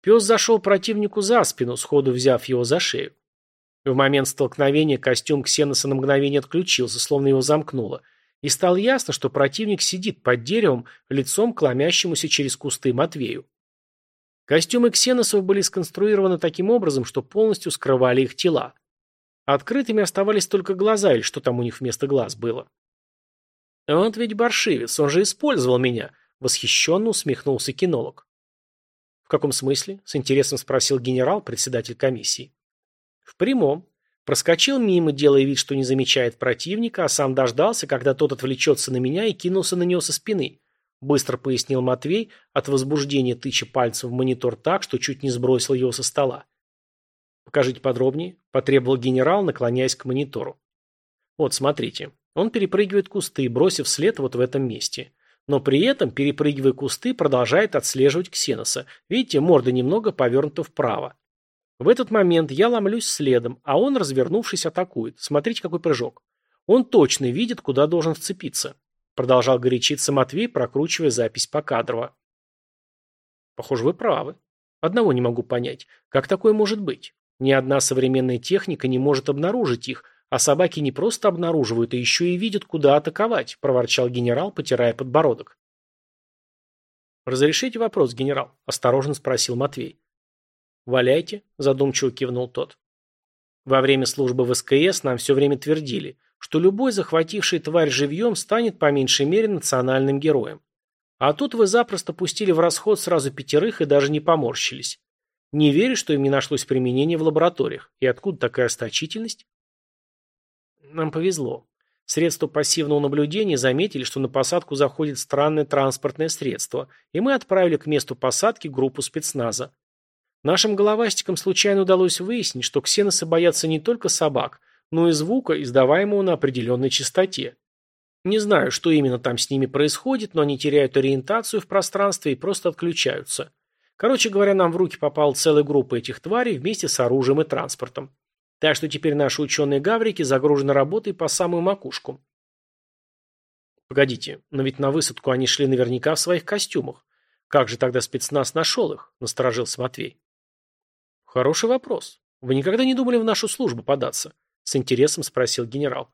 Пес зашел противнику за спину, сходу взяв его за шею. В момент столкновения костюм Ксеноса на мгновение отключился, словно его замкнуло, и стало ясно, что противник сидит под деревом, лицом к ломящемуся через кусты Матвею. Костюмы Ксеносов были сконструированы таким образом, что полностью скрывали их тела. Открытыми оставались только глаза, или что там у них вместо глаз было. «Вот ведь паршивец, он же использовал меня», Восхищенно усмехнулся кинолог. «В каком смысле?» – с интересом спросил генерал, председатель комиссии. «В прямом. Проскочил мимо, делая вид, что не замечает противника, а сам дождался, когда тот отвлечется на меня и кинулся на него со спины», – быстро пояснил Матвей, от возбуждения тыча пальцем в монитор так, что чуть не сбросил его со стола. «Покажите подробнее», – потребовал генерал, наклоняясь к монитору. «Вот, смотрите. Он перепрыгивает кусты, бросив след вот в этом месте но при этом, перепрыгивая кусты, продолжает отслеживать Ксеноса. Видите, морда немного повернута вправо. В этот момент я ломлюсь следом, а он, развернувшись, атакует. Смотрите, какой прыжок. Он точно видит, куда должен вцепиться. Продолжал горячиться Матвей, прокручивая запись по кадрово. Похоже, вы правы. Одного не могу понять. Как такое может быть? Ни одна современная техника не может обнаружить их, а собаки не просто обнаруживают, а еще и видят, куда атаковать, проворчал генерал, потирая подбородок. «Разрешите вопрос, генерал?» – осторожно спросил Матвей. «Валяйте», – задумчиво кивнул тот. Во время службы в СКС нам все время твердили, что любой захвативший тварь живьем станет по меньшей мере национальным героем. А тут вы запросто пустили в расход сразу пятерых и даже не поморщились. Не верю, что им не нашлось применения в лабораториях. И откуда такая расточительность? Нам повезло. Средства пассивного наблюдения заметили, что на посадку заходит странное транспортное средство, и мы отправили к месту посадки группу спецназа. Нашим головастикам случайно удалось выяснить, что ксеносы боятся не только собак, но и звука, издаваемого на определенной частоте. Не знаю, что именно там с ними происходит, но они теряют ориентацию в пространстве и просто отключаются. Короче говоря, нам в руки попала целая группа этих тварей вместе с оружием и транспортом. Так что теперь наши ученые-гаврики загружены работой по самую макушку. Погодите, но ведь на высадку они шли наверняка в своих костюмах. Как же тогда спецназ нашел их? Насторожился Матвей. Хороший вопрос. Вы никогда не думали в нашу службу податься? С интересом спросил генерал.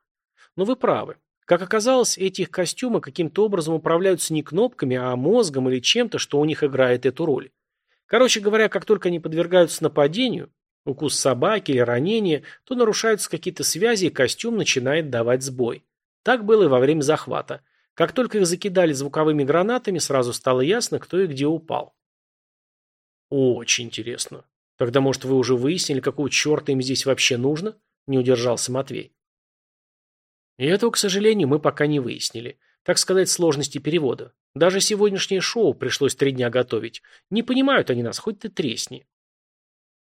Но вы правы. Как оказалось, эти их костюмы каким-то образом управляются не кнопками, а мозгом или чем-то, что у них играет эту роль. Короче говоря, как только они подвергаются нападению, укус собаки или ранение, то нарушаются какие-то связи, и костюм начинает давать сбой. Так было и во время захвата. Как только их закидали звуковыми гранатами, сразу стало ясно, кто и где упал. Очень интересно. Тогда, может, вы уже выяснили, какого черта им здесь вообще нужно? Не удержался Матвей. И этого, к сожалению, мы пока не выяснили. Так сказать, сложности перевода. Даже сегодняшнее шоу пришлось три дня готовить. Не понимают они нас, хоть ты тресни.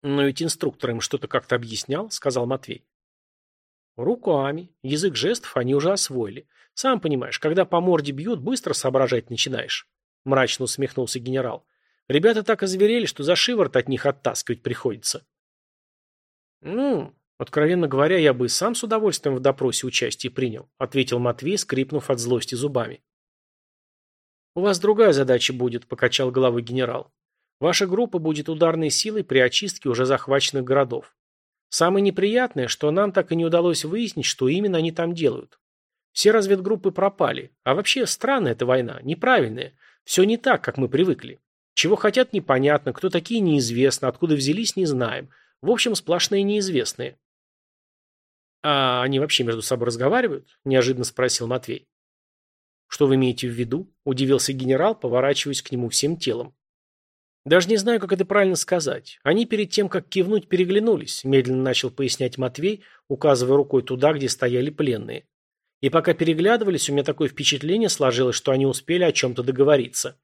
«Но ведь инструктор им что-то как-то объяснял», — сказал Матвей. «Руками. Язык жестов они уже освоили. Сам понимаешь, когда по морде бьют, быстро соображать начинаешь», — мрачно усмехнулся генерал. «Ребята так озверели, что за шиворот от них оттаскивать приходится». «Ну, откровенно говоря, я бы и сам с удовольствием в допросе участие принял», — ответил Матвей, скрипнув от злости зубами. «У вас другая задача будет», — покачал головой генерал. Ваша группа будет ударной силой при очистке уже захваченных городов. Самое неприятное, что нам так и не удалось выяснить, что именно они там делают. Все разведгруппы пропали. А вообще, странная эта война, неправильная. Все не так, как мы привыкли. Чего хотят, непонятно, кто такие, неизвестно, откуда взялись, не знаем. В общем, сплошные неизвестные. «А они вообще между собой разговаривают?» – неожиданно спросил Матвей. «Что вы имеете в виду?» – удивился генерал, поворачиваясь к нему всем телом. «Даже не знаю, как это правильно сказать. Они перед тем, как кивнуть, переглянулись», – медленно начал пояснять Матвей, указывая рукой туда, где стояли пленные. «И пока переглядывались, у меня такое впечатление сложилось, что они успели о чем-то договориться».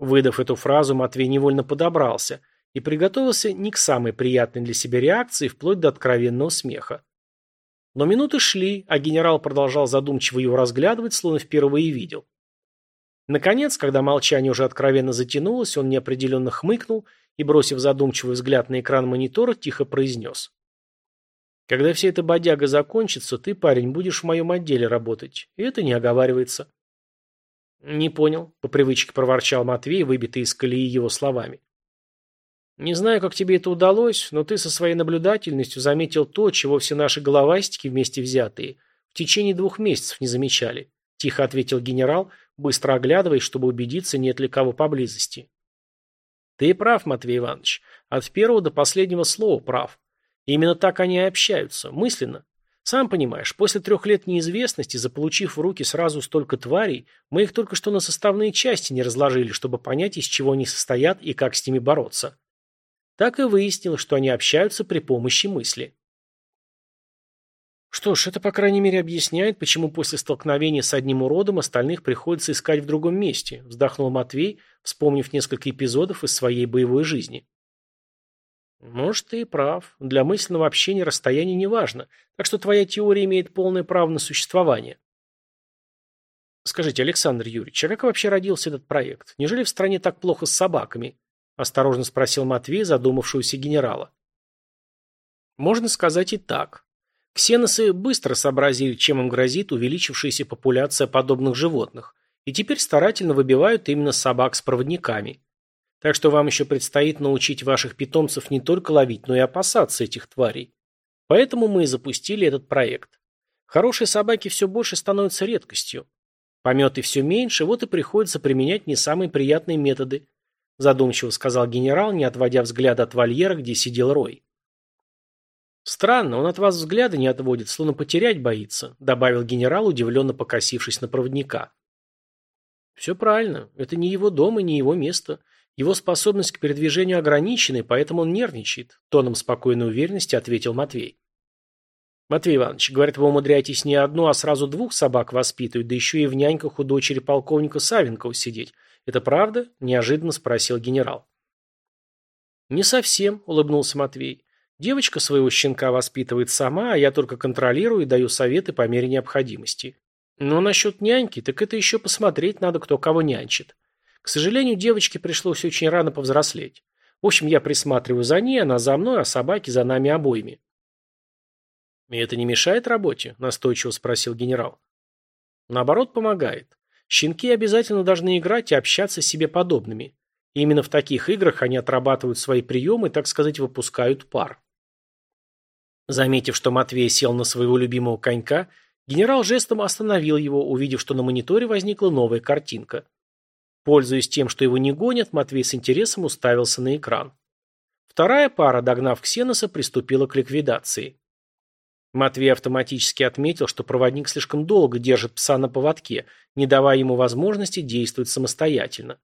Выдав эту фразу, Матвей невольно подобрался – и приготовился не к самой приятной для себя реакции, вплоть до откровенного смеха. Но минуты шли, а генерал продолжал задумчиво его разглядывать, словно впервые видел. Наконец, когда молчание уже откровенно затянулось, он неопределенно хмыкнул и, бросив задумчивый взгляд на экран монитора, тихо произнес. «Когда вся эта бодяга закончится, ты, парень, будешь в моем отделе работать, и это не оговаривается». «Не понял», — по привычке проворчал Матвей, выбитый из колеи его словами. Не знаю, как тебе это удалось, но ты со своей наблюдательностью заметил то, чего все наши головастики вместе взятые в течение двух месяцев не замечали. Тихо ответил генерал, быстро оглядываясь, чтобы убедиться, нет ли кого поблизости. Ты прав, Матвей Иванович. От первого до последнего слова прав. Именно так они и общаются, мысленно. Сам понимаешь, после трех лет неизвестности, заполучив в руки сразу столько тварей, мы их только что на составные части не разложили, чтобы понять, из чего они состоят и как с ними бороться так и выяснилось, что они общаются при помощи мысли. Что ж, это по крайней мере объясняет, почему после столкновения с одним уродом остальных приходится искать в другом месте, вздохнул Матвей, вспомнив несколько эпизодов из своей боевой жизни. Может, ты и прав. Для мысленного общения расстояние не важно, так что твоя теория имеет полное право на существование. Скажите, Александр Юрьевич, а как вообще родился этот проект? Неужели в стране так плохо с собаками? Осторожно спросил Матвей, задумавшегося генерала. Можно сказать и так. Ксеносы быстро сообразили, чем им грозит увеличившаяся популяция подобных животных, и теперь старательно выбивают именно собак с проводниками. Так что вам еще предстоит научить ваших питомцев не только ловить, но и опасаться этих тварей. Поэтому мы и запустили этот проект. Хорошие собаки все больше становятся редкостью. Пометы все меньше, вот и приходится применять не самые приятные методы, задумчиво сказал генерал, не отводя взгляда от вольера, где сидел Рой. «Странно, он от вас взгляда не отводит, словно потерять боится», добавил генерал, удивленно покосившись на проводника. «Все правильно. Это не его дом и не его место. Его способность к передвижению ограничена, поэтому он нервничает», тоном спокойной уверенности ответил Матвей. «Матвей Иванович, говорят, вы умудряетесь не одну, а сразу двух собак воспитывать, да еще и в няньках у дочери полковника Савенкова сидеть. «Это правда?» – неожиданно спросил генерал. «Не совсем», – улыбнулся Матвей. «Девочка своего щенка воспитывает сама, а я только контролирую и даю советы по мере необходимости. Но насчет няньки, так это еще посмотреть надо, кто кого нянчит. К сожалению, девочке пришлось очень рано повзрослеть. В общем, я присматриваю за ней, она за мной, а собаки за нами обоими». «И это не мешает работе?» – настойчиво спросил генерал. «Наоборот, помогает. Щенки обязательно должны играть и общаться с себе подобными. И именно в таких играх они отрабатывают свои приемы, так сказать, выпускают пар. Заметив, что Матвей сел на своего любимого конька, генерал жестом остановил его, увидев, что на мониторе возникла новая картинка. Пользуясь тем, что его не гонят, Матвей с интересом уставился на экран. Вторая пара, догнав Ксеноса, приступила к ликвидации. Матвей автоматически отметил, что проводник слишком долго держит пса на поводке, не давая ему возможности действовать самостоятельно.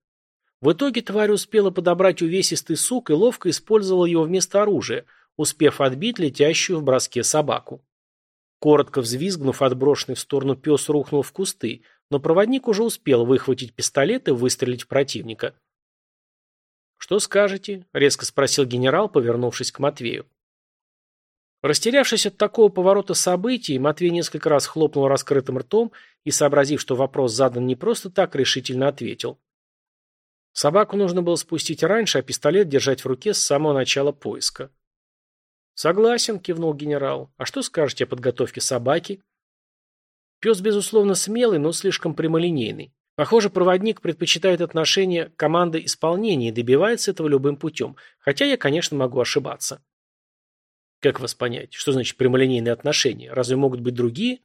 В итоге тварь успела подобрать увесистый сук и ловко использовала его вместо оружия, успев отбить летящую в броске собаку. Коротко взвизгнув, отброшенный в сторону пес рухнул в кусты, но проводник уже успел выхватить пистолет и выстрелить в противника. «Что скажете?» – резко спросил генерал, повернувшись к Матвею. Растерявшись от такого поворота событий, Матвей несколько раз хлопнул раскрытым ртом и, сообразив, что вопрос задан не просто так, решительно ответил. Собаку нужно было спустить раньше, а пистолет держать в руке с самого начала поиска. «Согласен», — кивнул генерал. «А что скажете о подготовке собаки?» Пес, безусловно, смелый, но слишком прямолинейный. Похоже, проводник предпочитает отношения команды исполнения и добивается этого любым путем, хотя я, конечно, могу ошибаться. Как вас понять? Что значит прямолинейные отношения? Разве могут быть другие?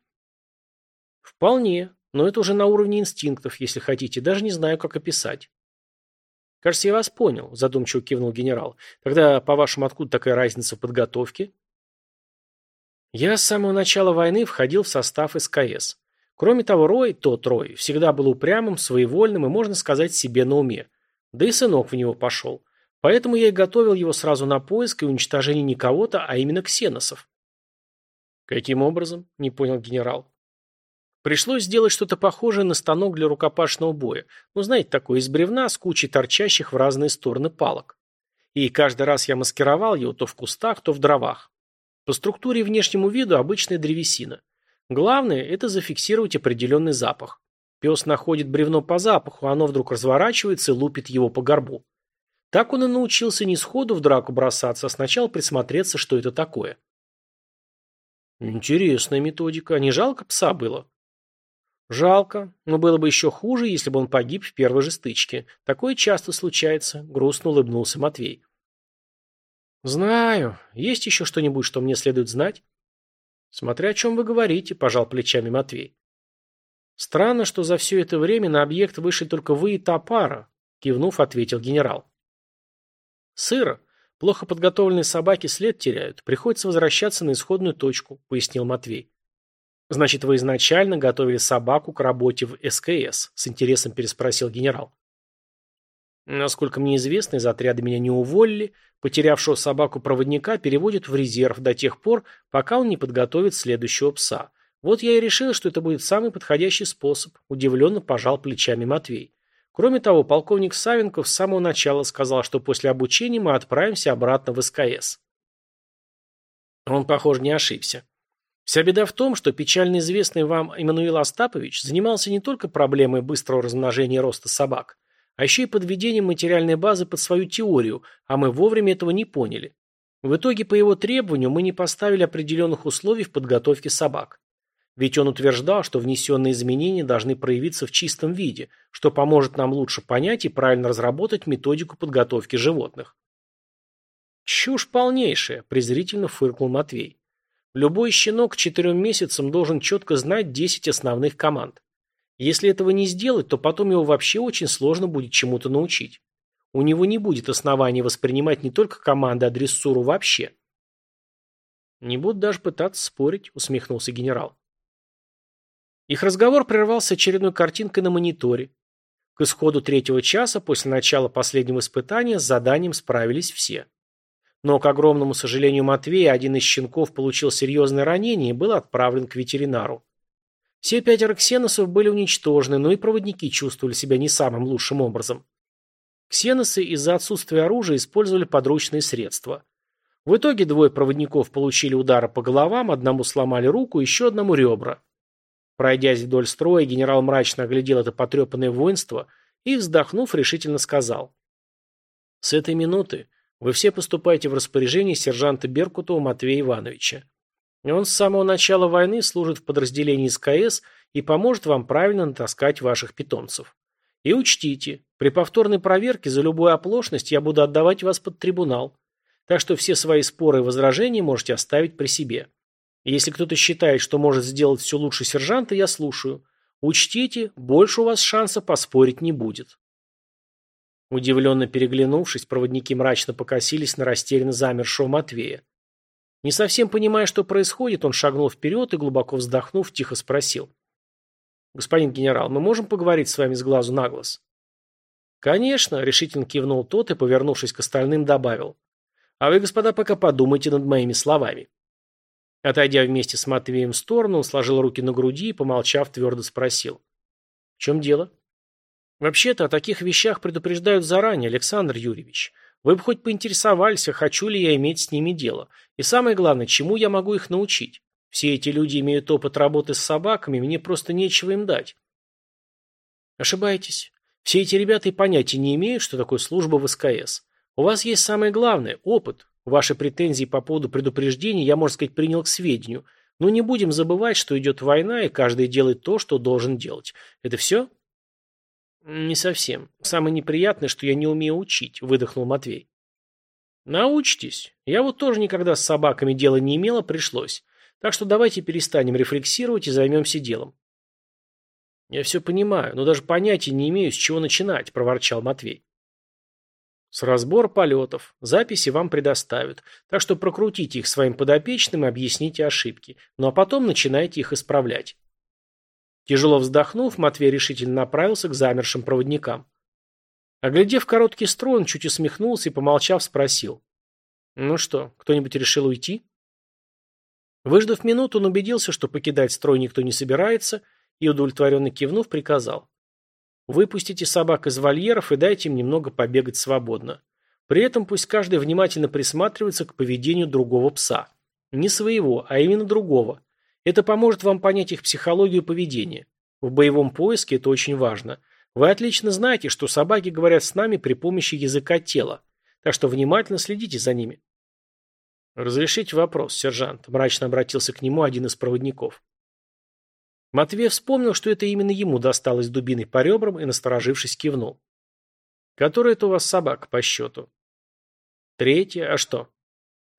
Вполне, но это уже на уровне инстинктов, если хотите, даже не знаю, как описать. Кажется, я вас понял, задумчиво кивнул генерал. Тогда, по-вашему, откуда такая разница в подготовке? Я с самого начала войны входил в состав СКС. Кроме того, Рой, тот Рой, всегда был упрямым, своевольным и, можно сказать, себе на уме. Да и сынок в него пошел. Поэтому я и готовил его сразу на поиск и уничтожение не кого-то, а именно ксеносов. Каким образом? Не понял генерал. Пришлось сделать что-то похожее на станок для рукопашного боя. Ну, знаете, такой из бревна с кучей торчащих в разные стороны палок. И каждый раз я маскировал его то в кустах, то в дровах. По структуре и внешнему виду обычная древесина. Главное – это зафиксировать определенный запах. Пес находит бревно по запаху, оно вдруг разворачивается и лупит его по горбу. Так он и научился не сходу в драку бросаться, а сначала присмотреться, что это такое. Интересная методика. Не жалко пса было? Жалко, но было бы еще хуже, если бы он погиб в первой же стычке. Такое часто случается, грустно улыбнулся Матвей. Знаю. Есть еще что-нибудь, что мне следует знать? Смотря о чем вы говорите, пожал плечами Матвей. Странно, что за все это время на объект вышли только вы и та пара, кивнув, ответил генерал. Сыро. Плохо подготовленные собаки след теряют. Приходится возвращаться на исходную точку, пояснил Матвей. Значит, вы изначально готовили собаку к работе в СКС? С интересом переспросил генерал. Насколько мне известно, из отряда меня не уволили. Потерявшего собаку проводника переводят в резерв до тех пор, пока он не подготовит следующего пса. Вот я и решил, что это будет самый подходящий способ. Удивленно пожал плечами Матвей. Кроме того, полковник Савенков с самого начала сказал, что после обучения мы отправимся обратно в СКС. Он, похоже, не ошибся. Вся беда в том, что печально известный вам Эммануил Остапович занимался не только проблемой быстрого размножения и роста собак, а еще и подведением материальной базы под свою теорию, а мы вовремя этого не поняли. В итоге по его требованию мы не поставили определенных условий в подготовке собак. Ведь он утверждал, что внесенные изменения должны проявиться в чистом виде, что поможет нам лучше понять и правильно разработать методику подготовки животных. «Чушь полнейшая», – презрительно фыркнул Матвей. «Любой щенок к четырем месяцам должен четко знать 10 основных команд. Если этого не сделать, то потом его вообще очень сложно будет чему-то научить. У него не будет оснований воспринимать не только команды, а дрессуру вообще». «Не буду даже пытаться спорить», – усмехнулся генерал. Их разговор прервался очередной картинкой на мониторе. К исходу третьего часа после начала последнего испытания с заданием справились все. Но, к огромному сожалению Матвея, один из щенков получил серьезное ранение и был отправлен к ветеринару. Все пятеро ксеносов были уничтожены, но и проводники чувствовали себя не самым лучшим образом. Ксеносы из-за отсутствия оружия использовали подручные средства. В итоге двое проводников получили удары по головам, одному сломали руку, еще одному ребра. Пройдясь вдоль строя, генерал мрачно оглядел это потрепанное воинство и, вздохнув, решительно сказал. «С этой минуты вы все поступаете в распоряжение сержанта Беркутова Матвея Ивановича. Он с самого начала войны служит в подразделении СКС и поможет вам правильно натаскать ваших питомцев. И учтите, при повторной проверке за любую оплошность я буду отдавать вас под трибунал, так что все свои споры и возражения можете оставить при себе. Если кто-то считает, что может сделать все лучше сержанта, я слушаю. Учтите, больше у вас шанса поспорить не будет. Удивленно переглянувшись, проводники мрачно покосились на растерянно замершего Матвея. Не совсем понимая, что происходит, он шагнул вперед и, глубоко вздохнув, тихо спросил. «Господин генерал, мы можем поговорить с вами с глазу на глаз?» «Конечно», — решительно кивнул тот и, повернувшись к остальным, добавил. «А вы, господа, пока подумайте над моими словами». Отойдя вместе с Матвеем в сторону, он сложил руки на груди и, помолчав, твердо спросил. «В чем дело?» «Вообще-то о таких вещах предупреждают заранее, Александр Юрьевич. Вы бы хоть поинтересовались, а хочу ли я иметь с ними дело. И самое главное, чему я могу их научить? Все эти люди имеют опыт работы с собаками, мне просто нечего им дать». Ошибаетесь. Все эти ребята и понятия не имеют, что такое служба в СКС. У вас есть самое главное – опыт. Ваши претензии по поводу предупреждений я, можно сказать, принял к сведению. Но не будем забывать, что идет война, и каждый делает то, что должен делать. Это все? Не совсем. Самое неприятное, что я не умею учить, выдохнул Матвей. Научитесь. Я вот тоже никогда с собаками дела не имела, пришлось. Так что давайте перестанем рефлексировать и займемся делом. Я все понимаю, но даже понятия не имею, с чего начинать, проворчал Матвей. С разбора полетов. Записи вам предоставят. Так что прокрутите их своим подопечным и объясните ошибки. Ну а потом начинайте их исправлять. Тяжело вздохнув, Матвей решительно направился к замершим проводникам. Оглядев короткий строй, он чуть усмехнулся и, помолчав, спросил. «Ну что, кто-нибудь решил уйти?» Выждав минуту, он убедился, что покидать строй никто не собирается, и, удовлетворенно кивнув, приказал. Выпустите собак из вольеров и дайте им немного побегать свободно. При этом пусть каждый внимательно присматривается к поведению другого пса. Не своего, а именно другого. Это поможет вам понять их психологию поведения. В боевом поиске это очень важно. Вы отлично знаете, что собаки говорят с нами при помощи языка тела. Так что внимательно следите за ними. «Разрешите вопрос, сержант», – мрачно обратился к нему один из проводников. Матвей вспомнил, что это именно ему досталось дубиной по ребрам и, насторожившись, кивнул. «Которая это у вас собака по счету?» «Третья. А что?»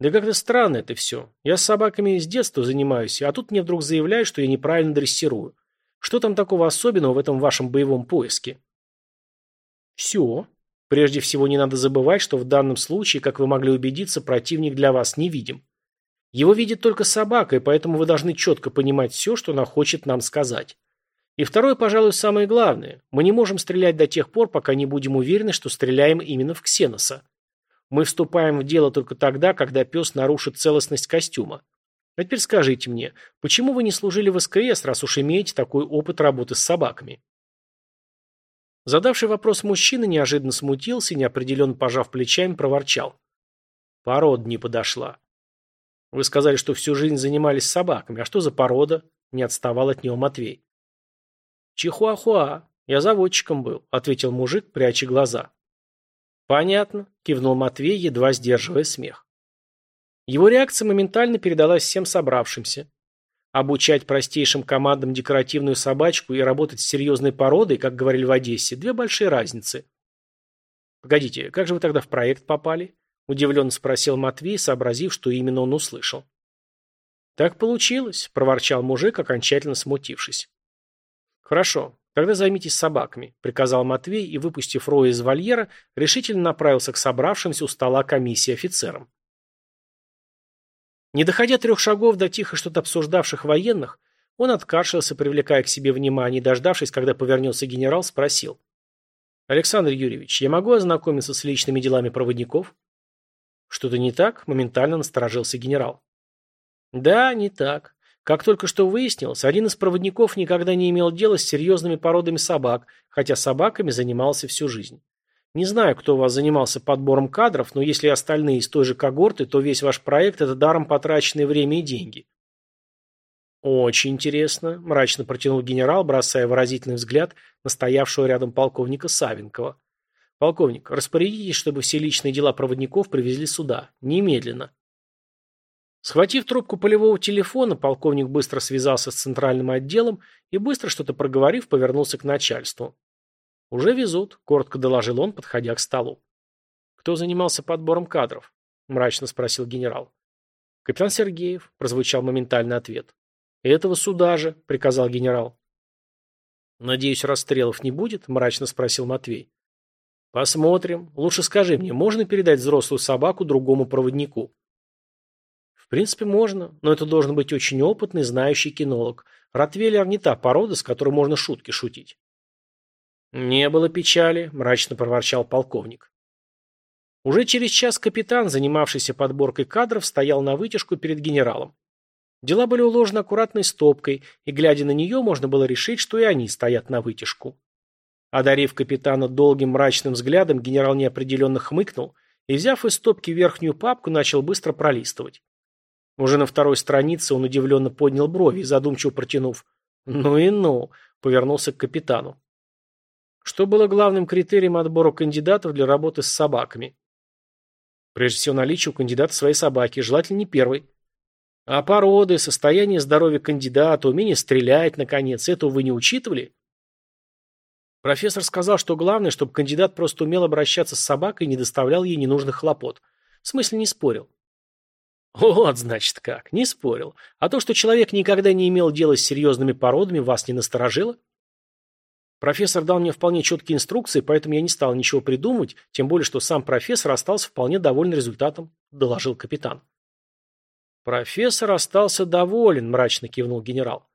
«Да как-то странно это все. Я с собаками с детства занимаюсь, а тут мне вдруг заявляют, что я неправильно дрессирую. Что там такого особенного в этом вашем боевом поиске?» «Все. Прежде всего не надо забывать, что в данном случае, как вы могли убедиться, противник для вас невидим. Его видит только собака, и поэтому вы должны четко понимать все, что она хочет нам сказать. И второе, пожалуй, самое главное. Мы не можем стрелять до тех пор, пока не будем уверены, что стреляем именно в Ксеноса. Мы вступаем в дело только тогда, когда пес нарушит целостность костюма. А теперь скажите мне, почему вы не служили в СКС, раз уж имеете такой опыт работы с собаками? Задавший вопрос мужчина неожиданно смутился и, неопределенно пожав плечами, проворчал. Порода не подошла. Вы сказали, что всю жизнь занимались собаками. А что за порода? Не отставал от него Матвей. Чихуахуа. Я заводчиком был, ответил мужик, пряча глаза. Понятно, кивнул Матвей, едва сдерживая смех. Его реакция моментально передалась всем собравшимся. Обучать простейшим командам декоративную собачку и работать с серьезной породой, как говорили в Одессе, две большие разницы. Погодите, как же вы тогда в проект попали? Удивленно спросил Матвей, сообразив, что именно он услышал. «Так получилось», – проворчал мужик, окончательно смутившись. «Хорошо, тогда займитесь собаками», – приказал Матвей и, выпустив Роя из вольера, решительно направился к собравшимся у стола комиссии офицерам. Не доходя трех шагов до тихо что-то обсуждавших военных, он откашлялся, привлекая к себе внимание, дождавшись, когда повернется генерал, спросил. «Александр Юрьевич, я могу ознакомиться с личными делами проводников?» «Что-то не так?» – моментально насторожился генерал. «Да, не так. Как только что выяснилось, один из проводников никогда не имел дела с серьезными породами собак, хотя собаками занимался всю жизнь. Не знаю, кто у вас занимался подбором кадров, но если остальные из той же когорты, то весь ваш проект – это даром потраченное время и деньги». «Очень интересно», – мрачно протянул генерал, бросая выразительный взгляд на стоявшего рядом полковника Савенкова. Полковник, распорядитесь, чтобы все личные дела проводников привезли сюда. Немедленно. Схватив трубку полевого телефона, полковник быстро связался с центральным отделом и, быстро что-то проговорив, повернулся к начальству. «Уже везут», — коротко доложил он, подходя к столу. «Кто занимался подбором кадров?» — мрачно спросил генерал. «Капитан Сергеев», — прозвучал моментальный ответ. «Этого суда же», — приказал генерал. «Надеюсь, расстрелов не будет?» — мрачно спросил Матвей. Посмотрим. Лучше скажи мне, можно передать взрослую собаку другому проводнику? Принципе, можно, но это должен быть очень опытный, знающий кинолог. Ротвейлер не та порода, с которой можно шутки шутить. Не было печали, мрачно проворчал полковник. Уже через час капитан, занимавшийся подборкой кадров, стоял на вытяжку перед генералом. Дела были уложены аккуратной стопкой, и, глядя на нее, можно было решить, что и они стоят на вытяжку. Одарив капитана долгим мрачным взглядом, генерал неопределенно хмыкнул и, взяв из стопки верхнюю папку, начал быстро пролистывать. Уже на второй странице он удивленно поднял брови, задумчиво протянув «Ну и ну», повернулся к капитану. Что было главным критерием отбора кандидатов для работы с собаками? Прежде всего, наличие у кандидата своей собаки, желательно не первой. А породы, состояние здоровья кандидата, умение стрелять, наконец, этого вы не учитывали? Профессор сказал, что главное, чтобы кандидат просто умел обращаться с собакой и не доставлял ей ненужных хлопот. В смысле не спорил. Вот, значит, как. Не спорил. А то, что человек никогда не имел дела с серьезными породами, вас не насторожило? Профессор дал мне вполне четкие инструкции, поэтому я не стал ничего придумывать, тем более, что сам профессор остался вполне доволен результатом, доложил капитан. Профессор остался доволен, мрачно кивнул генерал.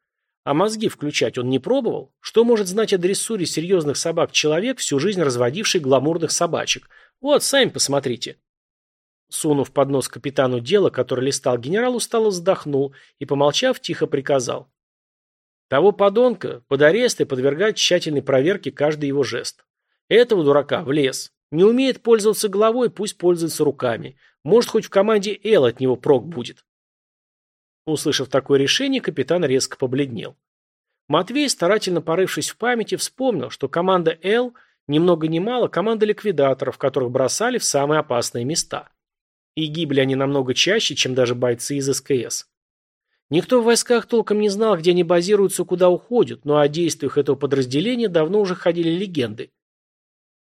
А мозги включать он не пробовал? Что может знать о дрессуре серьезных собак человек, всю жизнь разводивший гламурных собачек? Вот, сами посмотрите. Сунув под нос капитану дело, которое листал генерал, устало вздохнул и, помолчав, тихо приказал. Того подонка под арест и подвергать тщательной проверке каждый его жест. Этого дурака в лес. Не умеет пользоваться головой, пусть пользуется руками. Может, хоть в команде Эл от него прок будет. Услышав такое решение, капитан резко побледнел. Матвей, старательно порывшись в памяти, вспомнил, что команда «Л» ни много ни мало команда ликвидаторов, которых бросали в самые опасные места. И гибли они намного чаще, чем даже бойцы из СКС. Никто в войсках толком не знал, где они базируются куда уходят, но о действиях этого подразделения давно уже ходили легенды.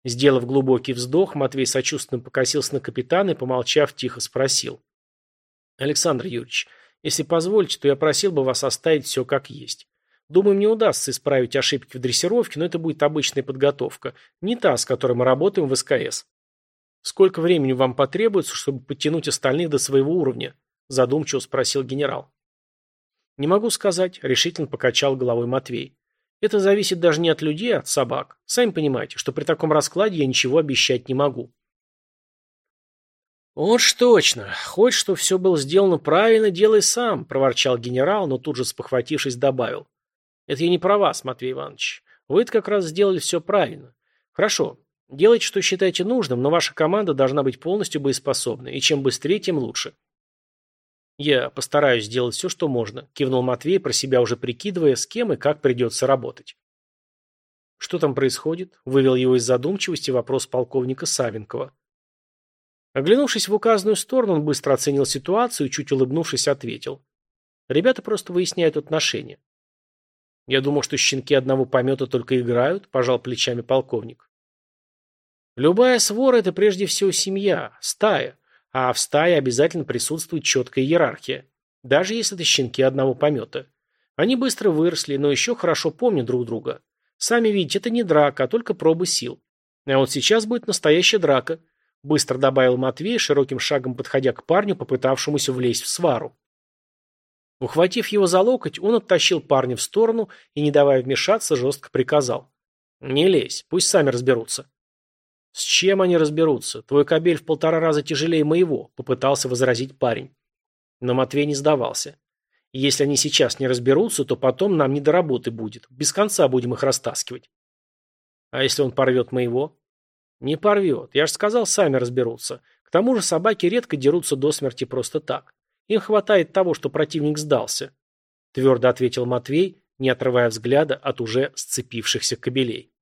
Сделав глубокий вздох, Матвей сочувственно покосился на капитана и, помолчав, тихо спросил. «Александр Юрьевич, если позволите, то я просил бы вас оставить все как есть. Думаю, мне удастся исправить ошибки в дрессировке, но это будет обычная подготовка, не та, с которой мы работаем в СКС. Сколько времени вам потребуется, чтобы подтянуть остальных до своего уровня? Задумчиво спросил генерал. Не могу сказать, решительно покачал головой Матвей. Это зависит даже не от людей, а от собак. Сами понимаете, что при таком раскладе я ничего обещать не могу. «Вот ж точно. Хоть что все было сделано правильно, делай сам», – проворчал генерал, но тут же спохватившись добавил. «Это я не про вас, Матвей Иванович. вы как раз сделали все правильно. Хорошо. Делайте, что считаете нужным, но ваша команда должна быть полностью боеспособной, и чем быстрее, тем лучше». «Я постараюсь сделать все, что можно», – кивнул Матвей, про себя уже прикидывая, с кем и как придется работать. «Что там происходит?» – вывел его из задумчивости вопрос полковника Савенкова. Оглянувшись в указанную сторону, он быстро оценил ситуацию и, чуть улыбнувшись, ответил. Ребята просто выясняют отношения. Я думал, что щенки одного помета только играют, пожал плечами полковник. Любая свора – это прежде всего семья, стая, а в стае обязательно присутствует четкая иерархия, даже если это щенки одного помета. Они быстро выросли, но еще хорошо помнят друг друга. Сами видите, это не драка, а только пробы сил. А вот сейчас будет настоящая драка – Быстро добавил Матвей, широким шагом подходя к парню, попытавшемуся влезть в свару. Ухватив его за локоть, он оттащил парня в сторону и, не давая вмешаться, жестко приказал. «Не лезь, пусть сами разберутся». «С чем они разберутся? Твой кобель в полтора раза тяжелее моего», — попытался возразить парень. Но Матвей не сдавался. «Если они сейчас не разберутся, то потом нам не до работы будет. Без конца будем их растаскивать». «А если он порвет моего?» Не порвет. Я же сказал, сами разберутся. К тому же собаки редко дерутся до смерти просто так. Им хватает того, что противник сдался. Твердо ответил Матвей, не отрывая взгляда от уже сцепившихся кобелей.